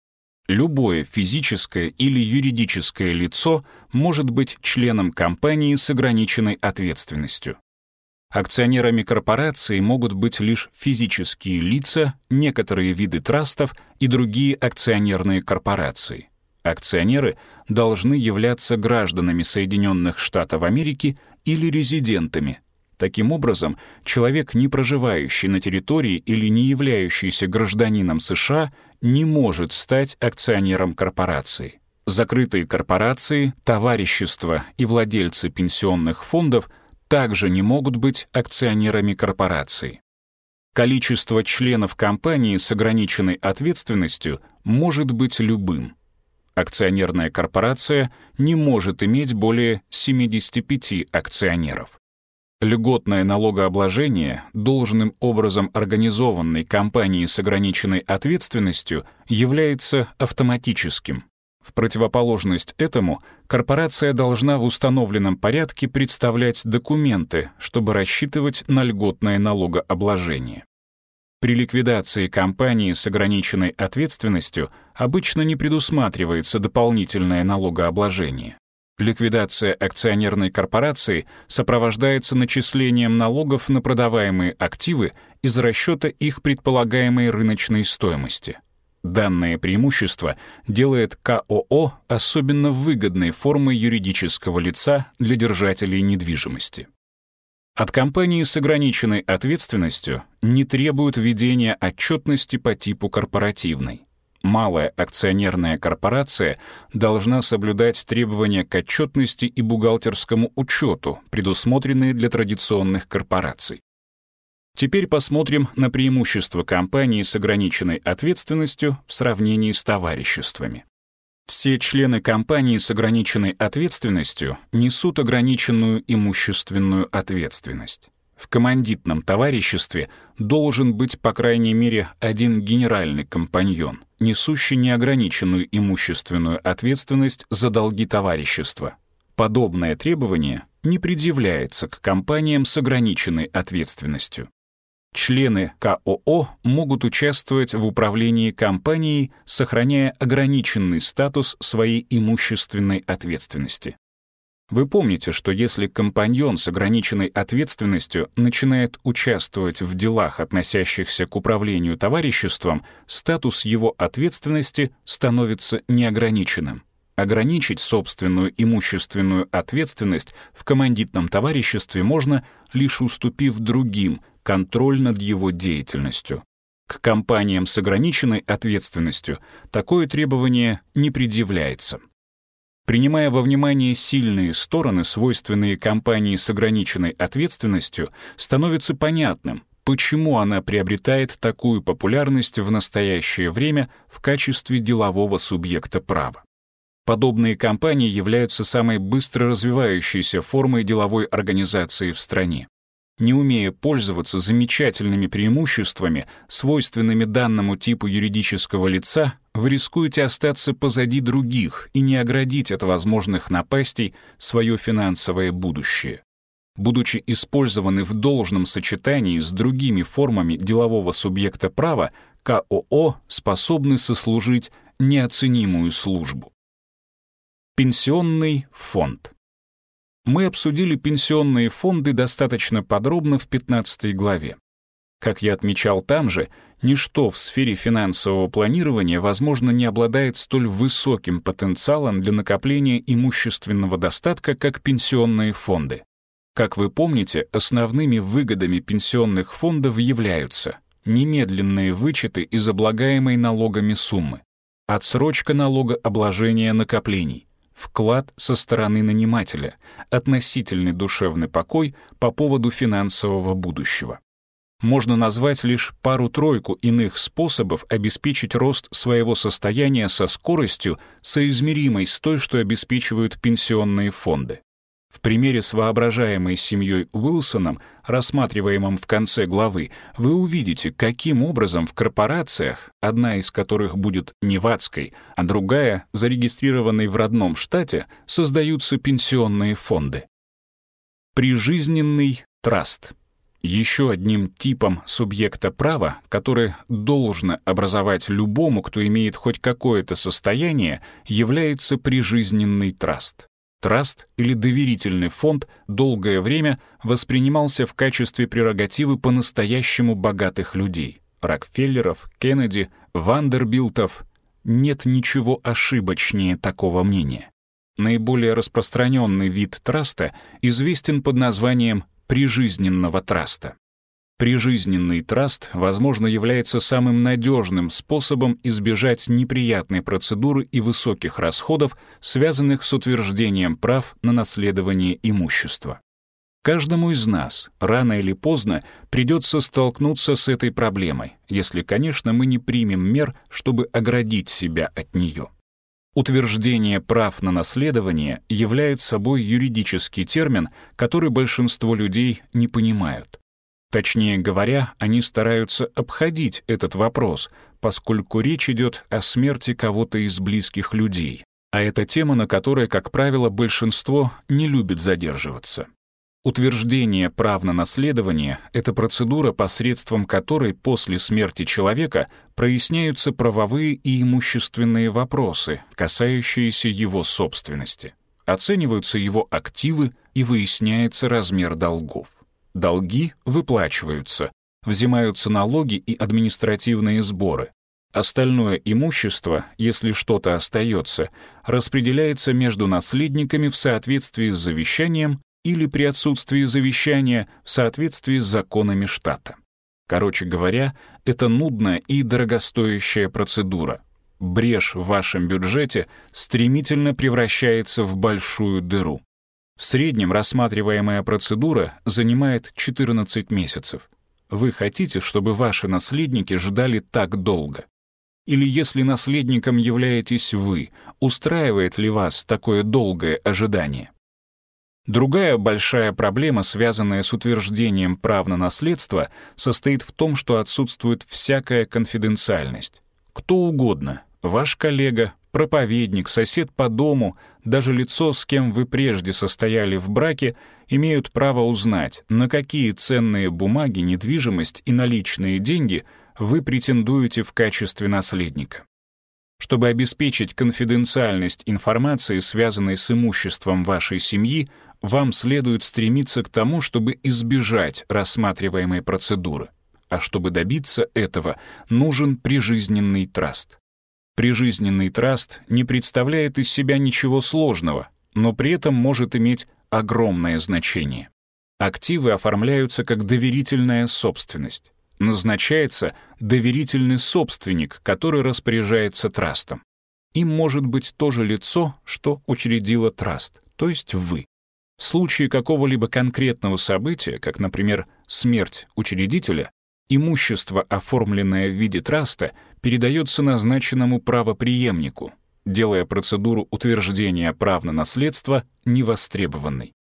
Любое физическое или юридическое лицо может быть членом компании с ограниченной ответственностью. Акционерами корпорации могут быть лишь физические лица, некоторые виды трастов и другие акционерные корпорации. Акционеры должны являться гражданами Соединенных Штатов Америки или резидентами. Таким образом, человек, не проживающий на территории или не являющийся гражданином США, не может стать акционером корпорации. Закрытые корпорации, товарищества и владельцы пенсионных фондов также не могут быть акционерами корпорации. Количество членов компании с ограниченной ответственностью может быть любым. Акционерная корпорация не может иметь более 75 акционеров. Льготное налогообложение должным образом организованной компании с ограниченной ответственностью является автоматическим. В противоположность этому, корпорация должна в установленном порядке представлять документы, чтобы рассчитывать на льготное налогообложение. При ликвидации компании с ограниченной ответственностью обычно не предусматривается дополнительное налогообложение. Ликвидация акционерной корпорации сопровождается начислением налогов на продаваемые активы из расчета их предполагаемой рыночной стоимости. Данное преимущество делает КОО особенно выгодной формой юридического лица для держателей недвижимости. От компании с ограниченной ответственностью не требуют ведения отчетности по типу корпоративной малая акционерная корпорация должна соблюдать требования к отчетности и бухгалтерскому учету, предусмотренные для традиционных корпораций. Теперь посмотрим на преимущества компании с ограниченной ответственностью в сравнении с товариществами. Все члены компании с ограниченной ответственностью несут ограниченную имущественную ответственность. В командитном товариществе должен быть по крайней мере один генеральный компаньон, несущий неограниченную имущественную ответственность за долги товарищества. Подобное требование не предъявляется к компаниям с ограниченной ответственностью. Члены КОО могут участвовать в управлении компанией, сохраняя ограниченный статус своей имущественной ответственности. Вы помните, что если компаньон с ограниченной ответственностью начинает участвовать в делах, относящихся к управлению товариществом, статус его ответственности становится неограниченным. Ограничить собственную имущественную ответственность в командитном товариществе можно, лишь уступив другим контроль над его деятельностью. К компаниям с ограниченной ответственностью такое требование не предъявляется. Принимая во внимание сильные стороны, свойственные компании с ограниченной ответственностью, становится понятным, почему она приобретает такую популярность в настоящее время в качестве делового субъекта права. Подобные компании являются самой быстро развивающейся формой деловой организации в стране не умея пользоваться замечательными преимуществами, свойственными данному типу юридического лица, вы рискуете остаться позади других и не оградить от возможных напастей свое финансовое будущее. Будучи использованы в должном сочетании с другими формами делового субъекта права, КОО способны сослужить неоценимую службу. Пенсионный фонд мы обсудили пенсионные фонды достаточно подробно в 15 главе. Как я отмечал там же, ничто в сфере финансового планирования, возможно, не обладает столь высоким потенциалом для накопления имущественного достатка, как пенсионные фонды. Как вы помните, основными выгодами пенсионных фондов являются немедленные вычеты из облагаемой налогами суммы, отсрочка налогообложения накоплений, вклад со стороны нанимателя, относительный душевный покой по поводу финансового будущего. Можно назвать лишь пару-тройку иных способов обеспечить рост своего состояния со скоростью, соизмеримой с той, что обеспечивают пенсионные фонды. В примере с воображаемой семьей Уилсоном, рассматриваемом в конце главы, вы увидите, каким образом в корпорациях, одна из которых будет невадской, а другая, зарегистрированной в родном штате, создаются пенсионные фонды. Прижизненный траст. Еще одним типом субъекта права, который должно образовать любому, кто имеет хоть какое-то состояние, является прижизненный траст. Траст или доверительный фонд долгое время воспринимался в качестве прерогативы по-настоящему богатых людей. Рокфеллеров, Кеннеди, Вандербилтов. Нет ничего ошибочнее такого мнения. Наиболее распространенный вид траста известен под названием прижизненного траста. Прижизненный траст, возможно, является самым надежным способом избежать неприятной процедуры и высоких расходов, связанных с утверждением прав на наследование имущества. Каждому из нас рано или поздно придется столкнуться с этой проблемой, если, конечно, мы не примем мер, чтобы оградить себя от нее. Утверждение прав на наследование является собой юридический термин, который большинство людей не понимают. Точнее говоря, они стараются обходить этот вопрос, поскольку речь идет о смерти кого-то из близких людей, а это тема, на которой, как правило, большинство не любит задерживаться. Утверждение прав на наследование — это процедура, посредством которой после смерти человека проясняются правовые и имущественные вопросы, касающиеся его собственности. Оцениваются его активы и выясняется размер долгов. Долги выплачиваются, взимаются налоги и административные сборы. Остальное имущество, если что-то остается, распределяется между наследниками в соответствии с завещанием или при отсутствии завещания в соответствии с законами штата. Короче говоря, это нудная и дорогостоящая процедура. Брешь в вашем бюджете стремительно превращается в большую дыру. В среднем рассматриваемая процедура занимает 14 месяцев. Вы хотите, чтобы ваши наследники ждали так долго? Или если наследником являетесь вы, устраивает ли вас такое долгое ожидание? Другая большая проблема, связанная с утверждением прав на наследство, состоит в том, что отсутствует всякая конфиденциальность. Кто угодно, ваш коллега, проповедник, сосед по дому, даже лицо, с кем вы прежде состояли в браке, имеют право узнать, на какие ценные бумаги, недвижимость и наличные деньги вы претендуете в качестве наследника. Чтобы обеспечить конфиденциальность информации, связанной с имуществом вашей семьи, вам следует стремиться к тому, чтобы избежать рассматриваемой процедуры. А чтобы добиться этого, нужен прижизненный траст. Прижизненный траст не представляет из себя ничего сложного, но при этом может иметь огромное значение. Активы оформляются как доверительная собственность. Назначается доверительный собственник, который распоряжается трастом. Им может быть то же лицо, что учредило траст, то есть вы. В случае какого-либо конкретного события, как, например, смерть учредителя, имущество, оформленное в виде траста, передается назначенному правоприемнику, делая процедуру утверждения прав на наследство невостребованной.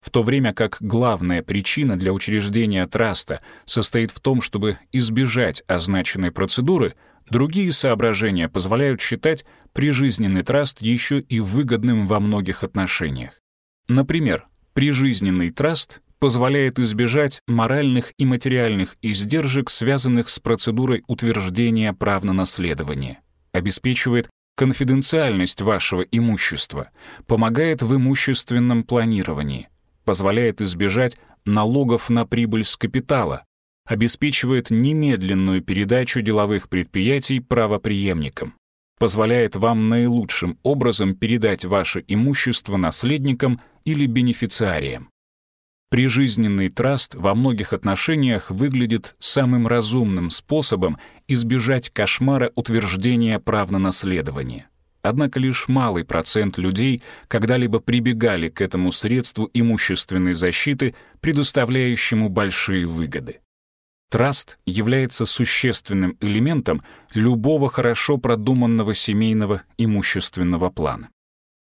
В то время как главная причина для учреждения траста состоит в том, чтобы избежать означенной процедуры, другие соображения позволяют считать прижизненный траст еще и выгодным во многих отношениях. Например, прижизненный траст позволяет избежать моральных и материальных издержек, связанных с процедурой утверждения прав на наследование, обеспечивает конфиденциальность вашего имущества, помогает в имущественном планировании, позволяет избежать налогов на прибыль с капитала, обеспечивает немедленную передачу деловых предприятий правоприемникам, позволяет вам наилучшим образом передать ваше имущество наследникам или бенефициариям. Прижизненный траст во многих отношениях выглядит самым разумным способом избежать кошмара утверждения прав на наследование. Однако лишь малый процент людей когда-либо прибегали к этому средству имущественной защиты, предоставляющему большие выгоды. Траст является существенным элементом любого хорошо продуманного семейного имущественного плана.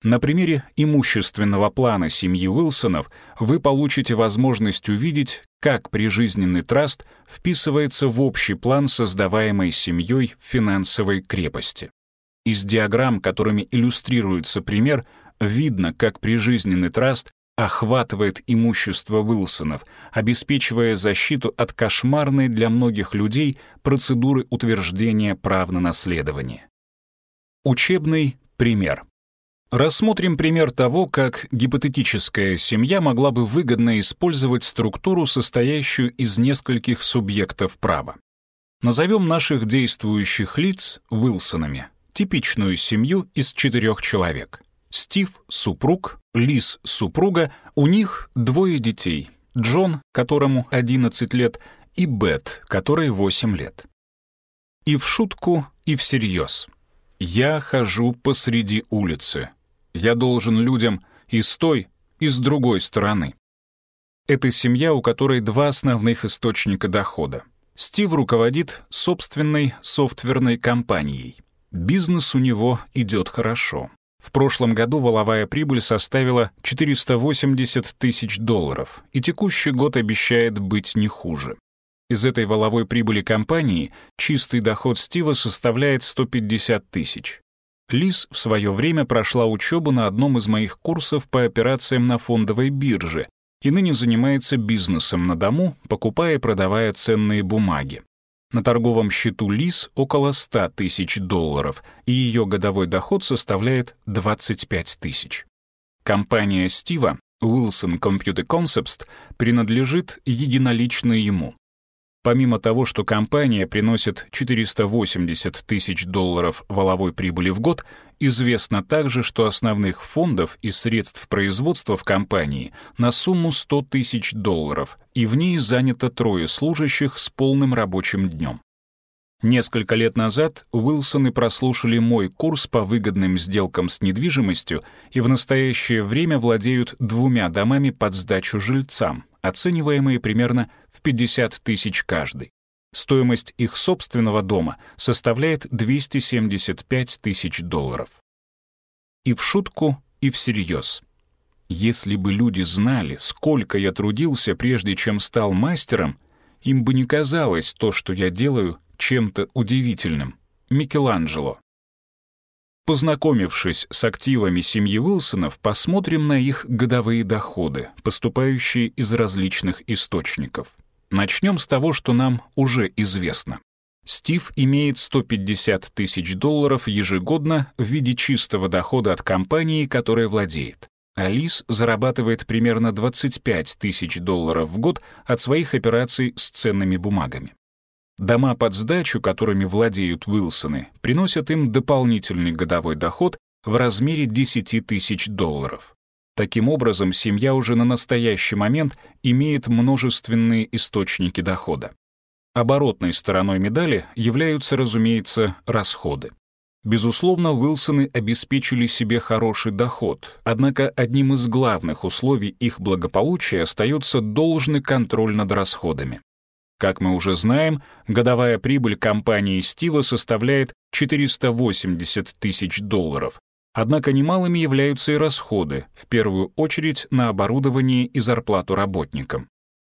На примере имущественного плана семьи Уилсонов вы получите возможность увидеть, как прижизненный траст вписывается в общий план создаваемой семьей финансовой крепости. Из диаграмм, которыми иллюстрируется пример, видно, как прижизненный траст охватывает имущество Уилсонов, обеспечивая защиту от кошмарной для многих людей процедуры утверждения прав на наследование. Учебный пример. Рассмотрим пример того, как гипотетическая семья могла бы выгодно использовать структуру, состоящую из нескольких субъектов права. Назовем наших действующих лиц Уилсонами, типичную семью из четырех человек. Стив — супруг, Лиз — супруга, у них двое детей, Джон, которому 11 лет, и Бет, которой 8 лет. И в шутку, и всерьез. Я хожу посреди улицы. Я должен людям и с той, и с другой стороны. Это семья, у которой два основных источника дохода. Стив руководит собственной софтверной компанией. Бизнес у него идет хорошо. В прошлом году воловая прибыль составила 480 тысяч долларов, и текущий год обещает быть не хуже. Из этой воловой прибыли компании чистый доход Стива составляет 150 тысяч. Лиз в свое время прошла учебу на одном из моих курсов по операциям на фондовой бирже и ныне занимается бизнесом на дому, покупая и продавая ценные бумаги. На торговом счету Лиз около 100 тысяч долларов, и ее годовой доход составляет 25 тысяч. Компания Стива, Wilson Computer Concepts, принадлежит единолично ему. Помимо того, что компания приносит 480 тысяч долларов валовой прибыли в год, известно также, что основных фондов и средств производства в компании на сумму 100 тысяч долларов, и в ней занято трое служащих с полным рабочим днем. Несколько лет назад Уилсоны прослушали мой курс по выгодным сделкам с недвижимостью и в настоящее время владеют двумя домами под сдачу жильцам, оцениваемые примерно в 50 тысяч каждый. Стоимость их собственного дома составляет 275 тысяч долларов. И в шутку, и всерьез. Если бы люди знали, сколько я трудился, прежде чем стал мастером, им бы не казалось то, что я делаю, чем-то удивительным. Микеланджело. Познакомившись с активами семьи Уилсонов, посмотрим на их годовые доходы, поступающие из различных источников. Начнем с того, что нам уже известно. Стив имеет 150 тысяч долларов ежегодно в виде чистого дохода от компании, которой владеет. Алис зарабатывает примерно 25 тысяч долларов в год от своих операций с ценными бумагами. Дома под сдачу, которыми владеют Уилсоны, приносят им дополнительный годовой доход в размере 10 тысяч долларов. Таким образом, семья уже на настоящий момент имеет множественные источники дохода. Оборотной стороной медали являются, разумеется, расходы. Безусловно, Уилсоны обеспечили себе хороший доход, однако одним из главных условий их благополучия остается должный контроль над расходами. Как мы уже знаем, годовая прибыль компании Стива составляет 480 тысяч долларов. Однако немалыми являются и расходы, в первую очередь на оборудование и зарплату работникам.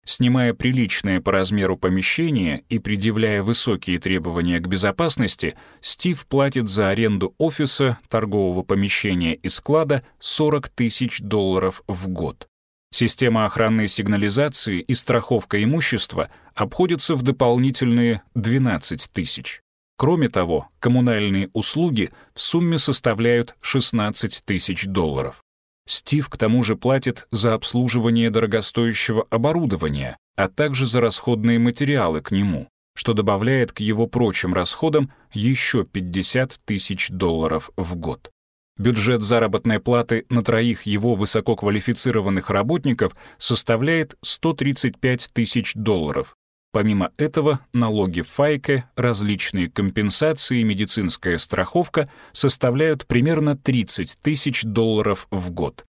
Снимая приличное по размеру помещение и предъявляя высокие требования к безопасности, Стив платит за аренду офиса, торгового помещения и склада 40 тысяч долларов в год. Система охранной сигнализации и страховка имущества обходится в дополнительные 12 тысяч. Кроме того, коммунальные услуги в сумме составляют 16 тысяч долларов. Стив к тому же платит за обслуживание дорогостоящего оборудования, а также за расходные материалы к нему, что добавляет к его прочим расходам еще 50 тысяч долларов в год. Бюджет заработной платы на троих его высококвалифицированных работников составляет 135 тысяч долларов. Помимо этого, налоги ФАЙКе, различные компенсации и медицинская страховка составляют примерно 30 тысяч долларов в год.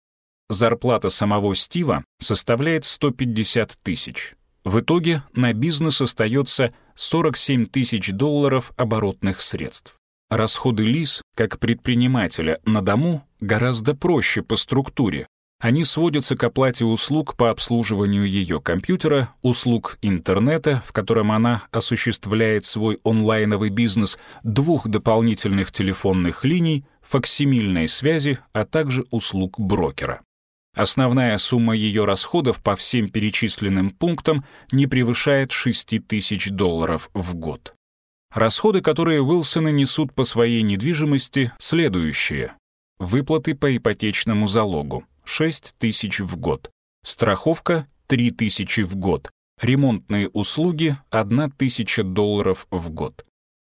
Зарплата самого Стива составляет 150 тысяч. В итоге на бизнес остается 47 тысяч долларов оборотных средств. Расходы ЛИС, как предпринимателя на дому, гораздо проще по структуре. Они сводятся к оплате услуг по обслуживанию ее компьютера, услуг интернета, в котором она осуществляет свой онлайновый бизнес, двух дополнительных телефонных линий, факсимильной связи, а также услуг брокера. Основная сумма ее расходов по всем перечисленным пунктам не превышает 6 тысяч долларов в год. Расходы, которые Уилсоны несут по своей недвижимости, следующие. Выплаты по ипотечному залогу — 6 тысяч в год. Страховка — 3 тысячи в год. Ремонтные услуги — 1 тысяча долларов в год.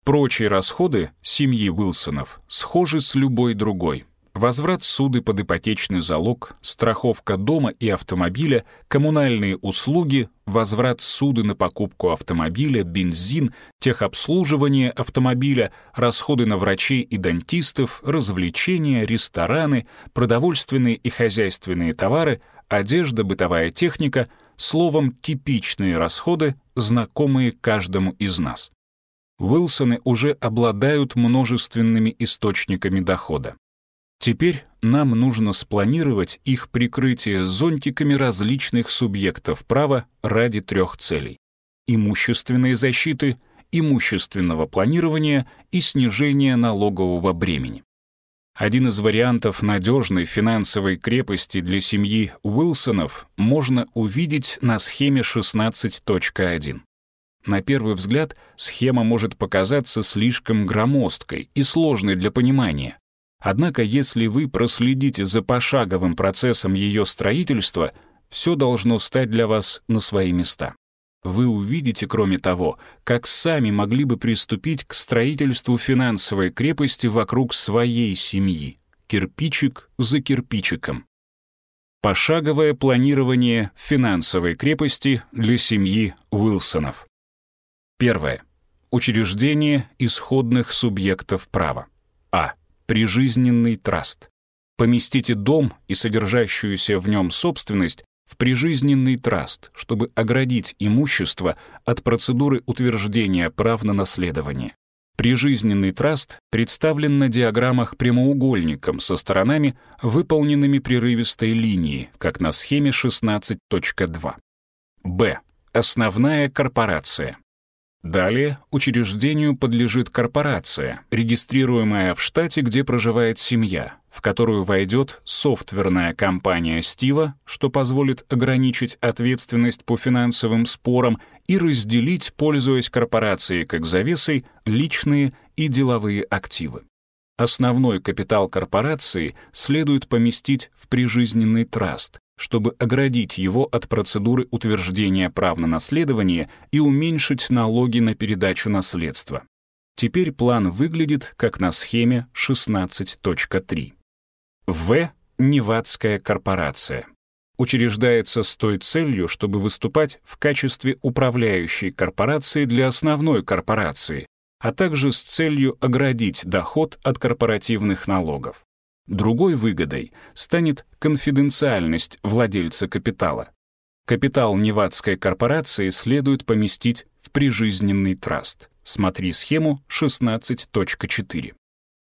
Прочие расходы семьи Уилсонов схожи с любой другой. Возврат суды под ипотечный залог, страховка дома и автомобиля, коммунальные услуги, возврат суды на покупку автомобиля, бензин, техобслуживание автомобиля, расходы на врачей и дантистов, развлечения, рестораны, продовольственные и хозяйственные товары, одежда, бытовая техника, словом, типичные расходы, знакомые каждому из нас. Уилсоны уже обладают множественными источниками дохода. Теперь нам нужно спланировать их прикрытие зонтиками различных субъектов права ради трех целей — имущественной защиты, имущественного планирования и снижения налогового бремени. Один из вариантов надежной финансовой крепости для семьи Уилсонов можно увидеть на схеме 16.1. На первый взгляд схема может показаться слишком громоздкой и сложной для понимания. Однако если вы проследите за пошаговым процессом ее строительства, все должно стать для вас на свои места. Вы увидите, кроме того, как сами могли бы приступить к строительству финансовой крепости вокруг своей семьи, кирпичик за кирпичиком. Пошаговое планирование финансовой крепости для семьи Уилсонов. Первое. Учреждение исходных субъектов права. А. Прижизненный траст. Поместите дом и содержащуюся в нем собственность в прижизненный траст, чтобы оградить имущество от процедуры утверждения прав на наследование. Прижизненный траст представлен на диаграммах прямоугольником со сторонами, выполненными прерывистой линией, как на схеме 16.2. Б. Основная корпорация. Далее учреждению подлежит корпорация, регистрируемая в штате, где проживает семья, в которую войдет софтверная компания Стива, что позволит ограничить ответственность по финансовым спорам и разделить, пользуясь корпорацией как завесой, личные и деловые активы. Основной капитал корпорации следует поместить в прижизненный траст, чтобы оградить его от процедуры утверждения прав на наследование и уменьшить налоги на передачу наследства. Теперь план выглядит как на схеме 16.3. В. Невадская корпорация. Учреждается с той целью, чтобы выступать в качестве управляющей корпорации для основной корпорации, а также с целью оградить доход от корпоративных налогов. Другой выгодой станет конфиденциальность владельца капитала. Капитал Невадской корпорации следует поместить в прижизненный траст. Смотри схему 16.4.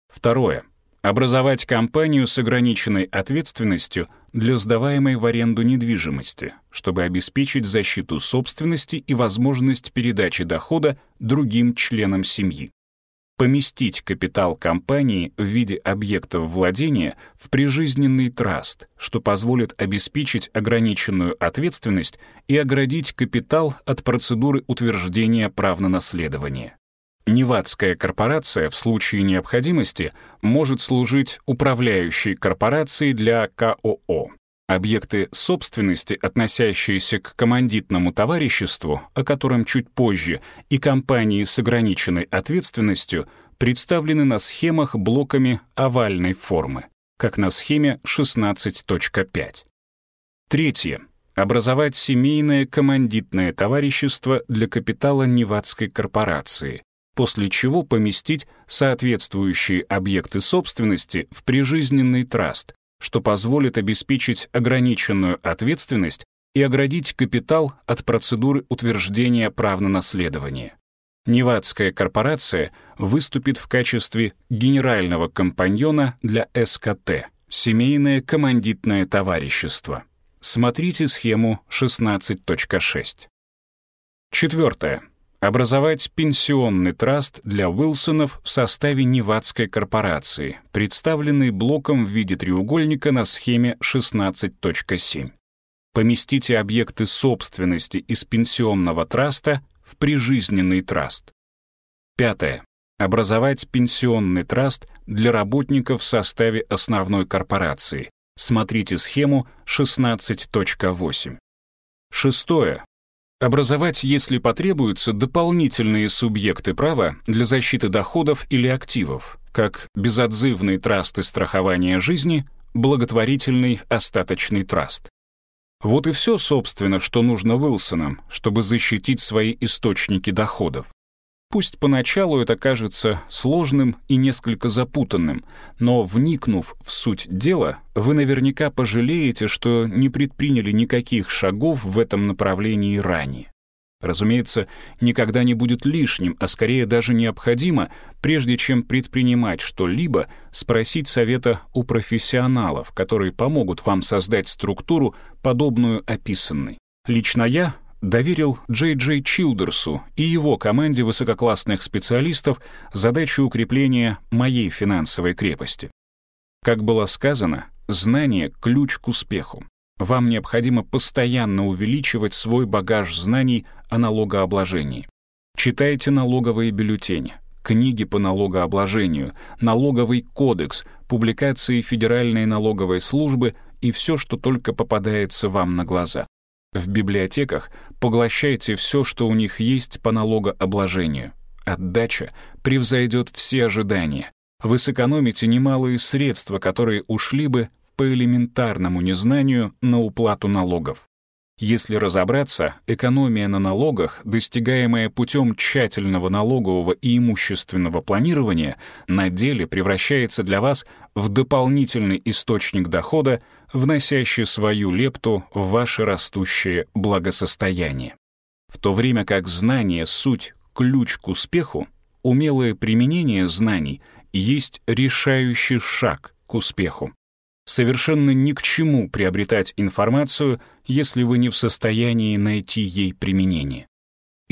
Второе. Образовать компанию с ограниченной ответственностью для сдаваемой в аренду недвижимости, чтобы обеспечить защиту собственности и возможность передачи дохода другим членам семьи поместить капитал компании в виде объектов владения в прижизненный траст, что позволит обеспечить ограниченную ответственность и оградить капитал от процедуры утверждения прав на наследование. Невадская корпорация в случае необходимости может служить управляющей корпорацией для КОО. Объекты собственности, относящиеся к командитному товариществу, о котором чуть позже, и компании с ограниченной ответственностью, представлены на схемах блоками овальной формы, как на схеме 16.5. Третье. Образовать семейное командитное товарищество для капитала Невадской корпорации, после чего поместить соответствующие объекты собственности в прижизненный траст, что позволит обеспечить ограниченную ответственность и оградить капитал от процедуры утверждения прав на наследование. Невадская корпорация выступит в качестве генерального компаньона для СКТ — Семейное командитное товарищество. Смотрите схему 16.6. Четвертое образовать пенсионный траст для Уилсонов в составе Невадской корпорации, представленный блоком в виде треугольника на схеме 16.7. Поместите объекты собственности из пенсионного траста в прижизненный траст. Пятое. Образовать пенсионный траст для работников в составе основной корпорации. Смотрите схему 16.8. Шестое Образовать, если потребуется, дополнительные субъекты права для защиты доходов или активов, как безотзывный траст и страхование жизни, благотворительный остаточный траст. Вот и все, собственно, что нужно Уилсонам, чтобы защитить свои источники доходов. Пусть поначалу это кажется сложным и несколько запутанным, но вникнув в суть дела, вы наверняка пожалеете, что не предприняли никаких шагов в этом направлении ранее. Разумеется, никогда не будет лишним, а скорее даже необходимо, прежде чем предпринимать что-либо, спросить совета у профессионалов, которые помогут вам создать структуру, подобную описанной. Лично я доверил Джей Джей Чилдерсу и его команде высококлассных специалистов задачу укрепления моей финансовой крепости. Как было сказано, знание — ключ к успеху. Вам необходимо постоянно увеличивать свой багаж знаний о налогообложении. Читайте налоговые бюллетени, книги по налогообложению, налоговый кодекс, публикации Федеральной налоговой службы и все, что только попадается вам на глаза. В библиотеках поглощайте все, что у них есть по налогообложению. Отдача превзойдет все ожидания. Вы сэкономите немалые средства, которые ушли бы по элементарному незнанию на уплату налогов. Если разобраться, экономия на налогах, достигаемая путем тщательного налогового и имущественного планирования, на деле превращается для вас в дополнительный источник дохода, вносящий свою лепту в ваше растущее благосостояние. В то время как знание — суть, ключ к успеху, умелое применение знаний есть решающий шаг к успеху. Совершенно ни к чему приобретать информацию, если вы не в состоянии найти ей применение.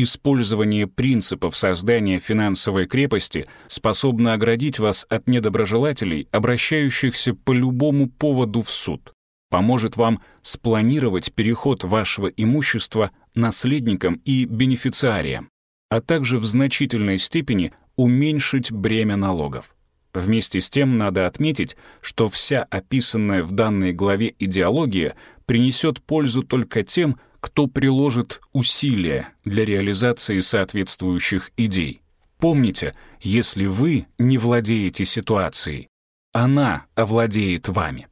Использование принципов создания финансовой крепости способно оградить вас от недоброжелателей, обращающихся по любому поводу в суд. Поможет вам спланировать переход вашего имущества наследникам и бенефициариям, а также в значительной степени уменьшить бремя налогов. Вместе с тем надо отметить, что вся описанная в данной главе идеология принесет пользу только тем, кто приложит усилия для реализации соответствующих идей. Помните, если вы не владеете ситуацией, она овладеет вами.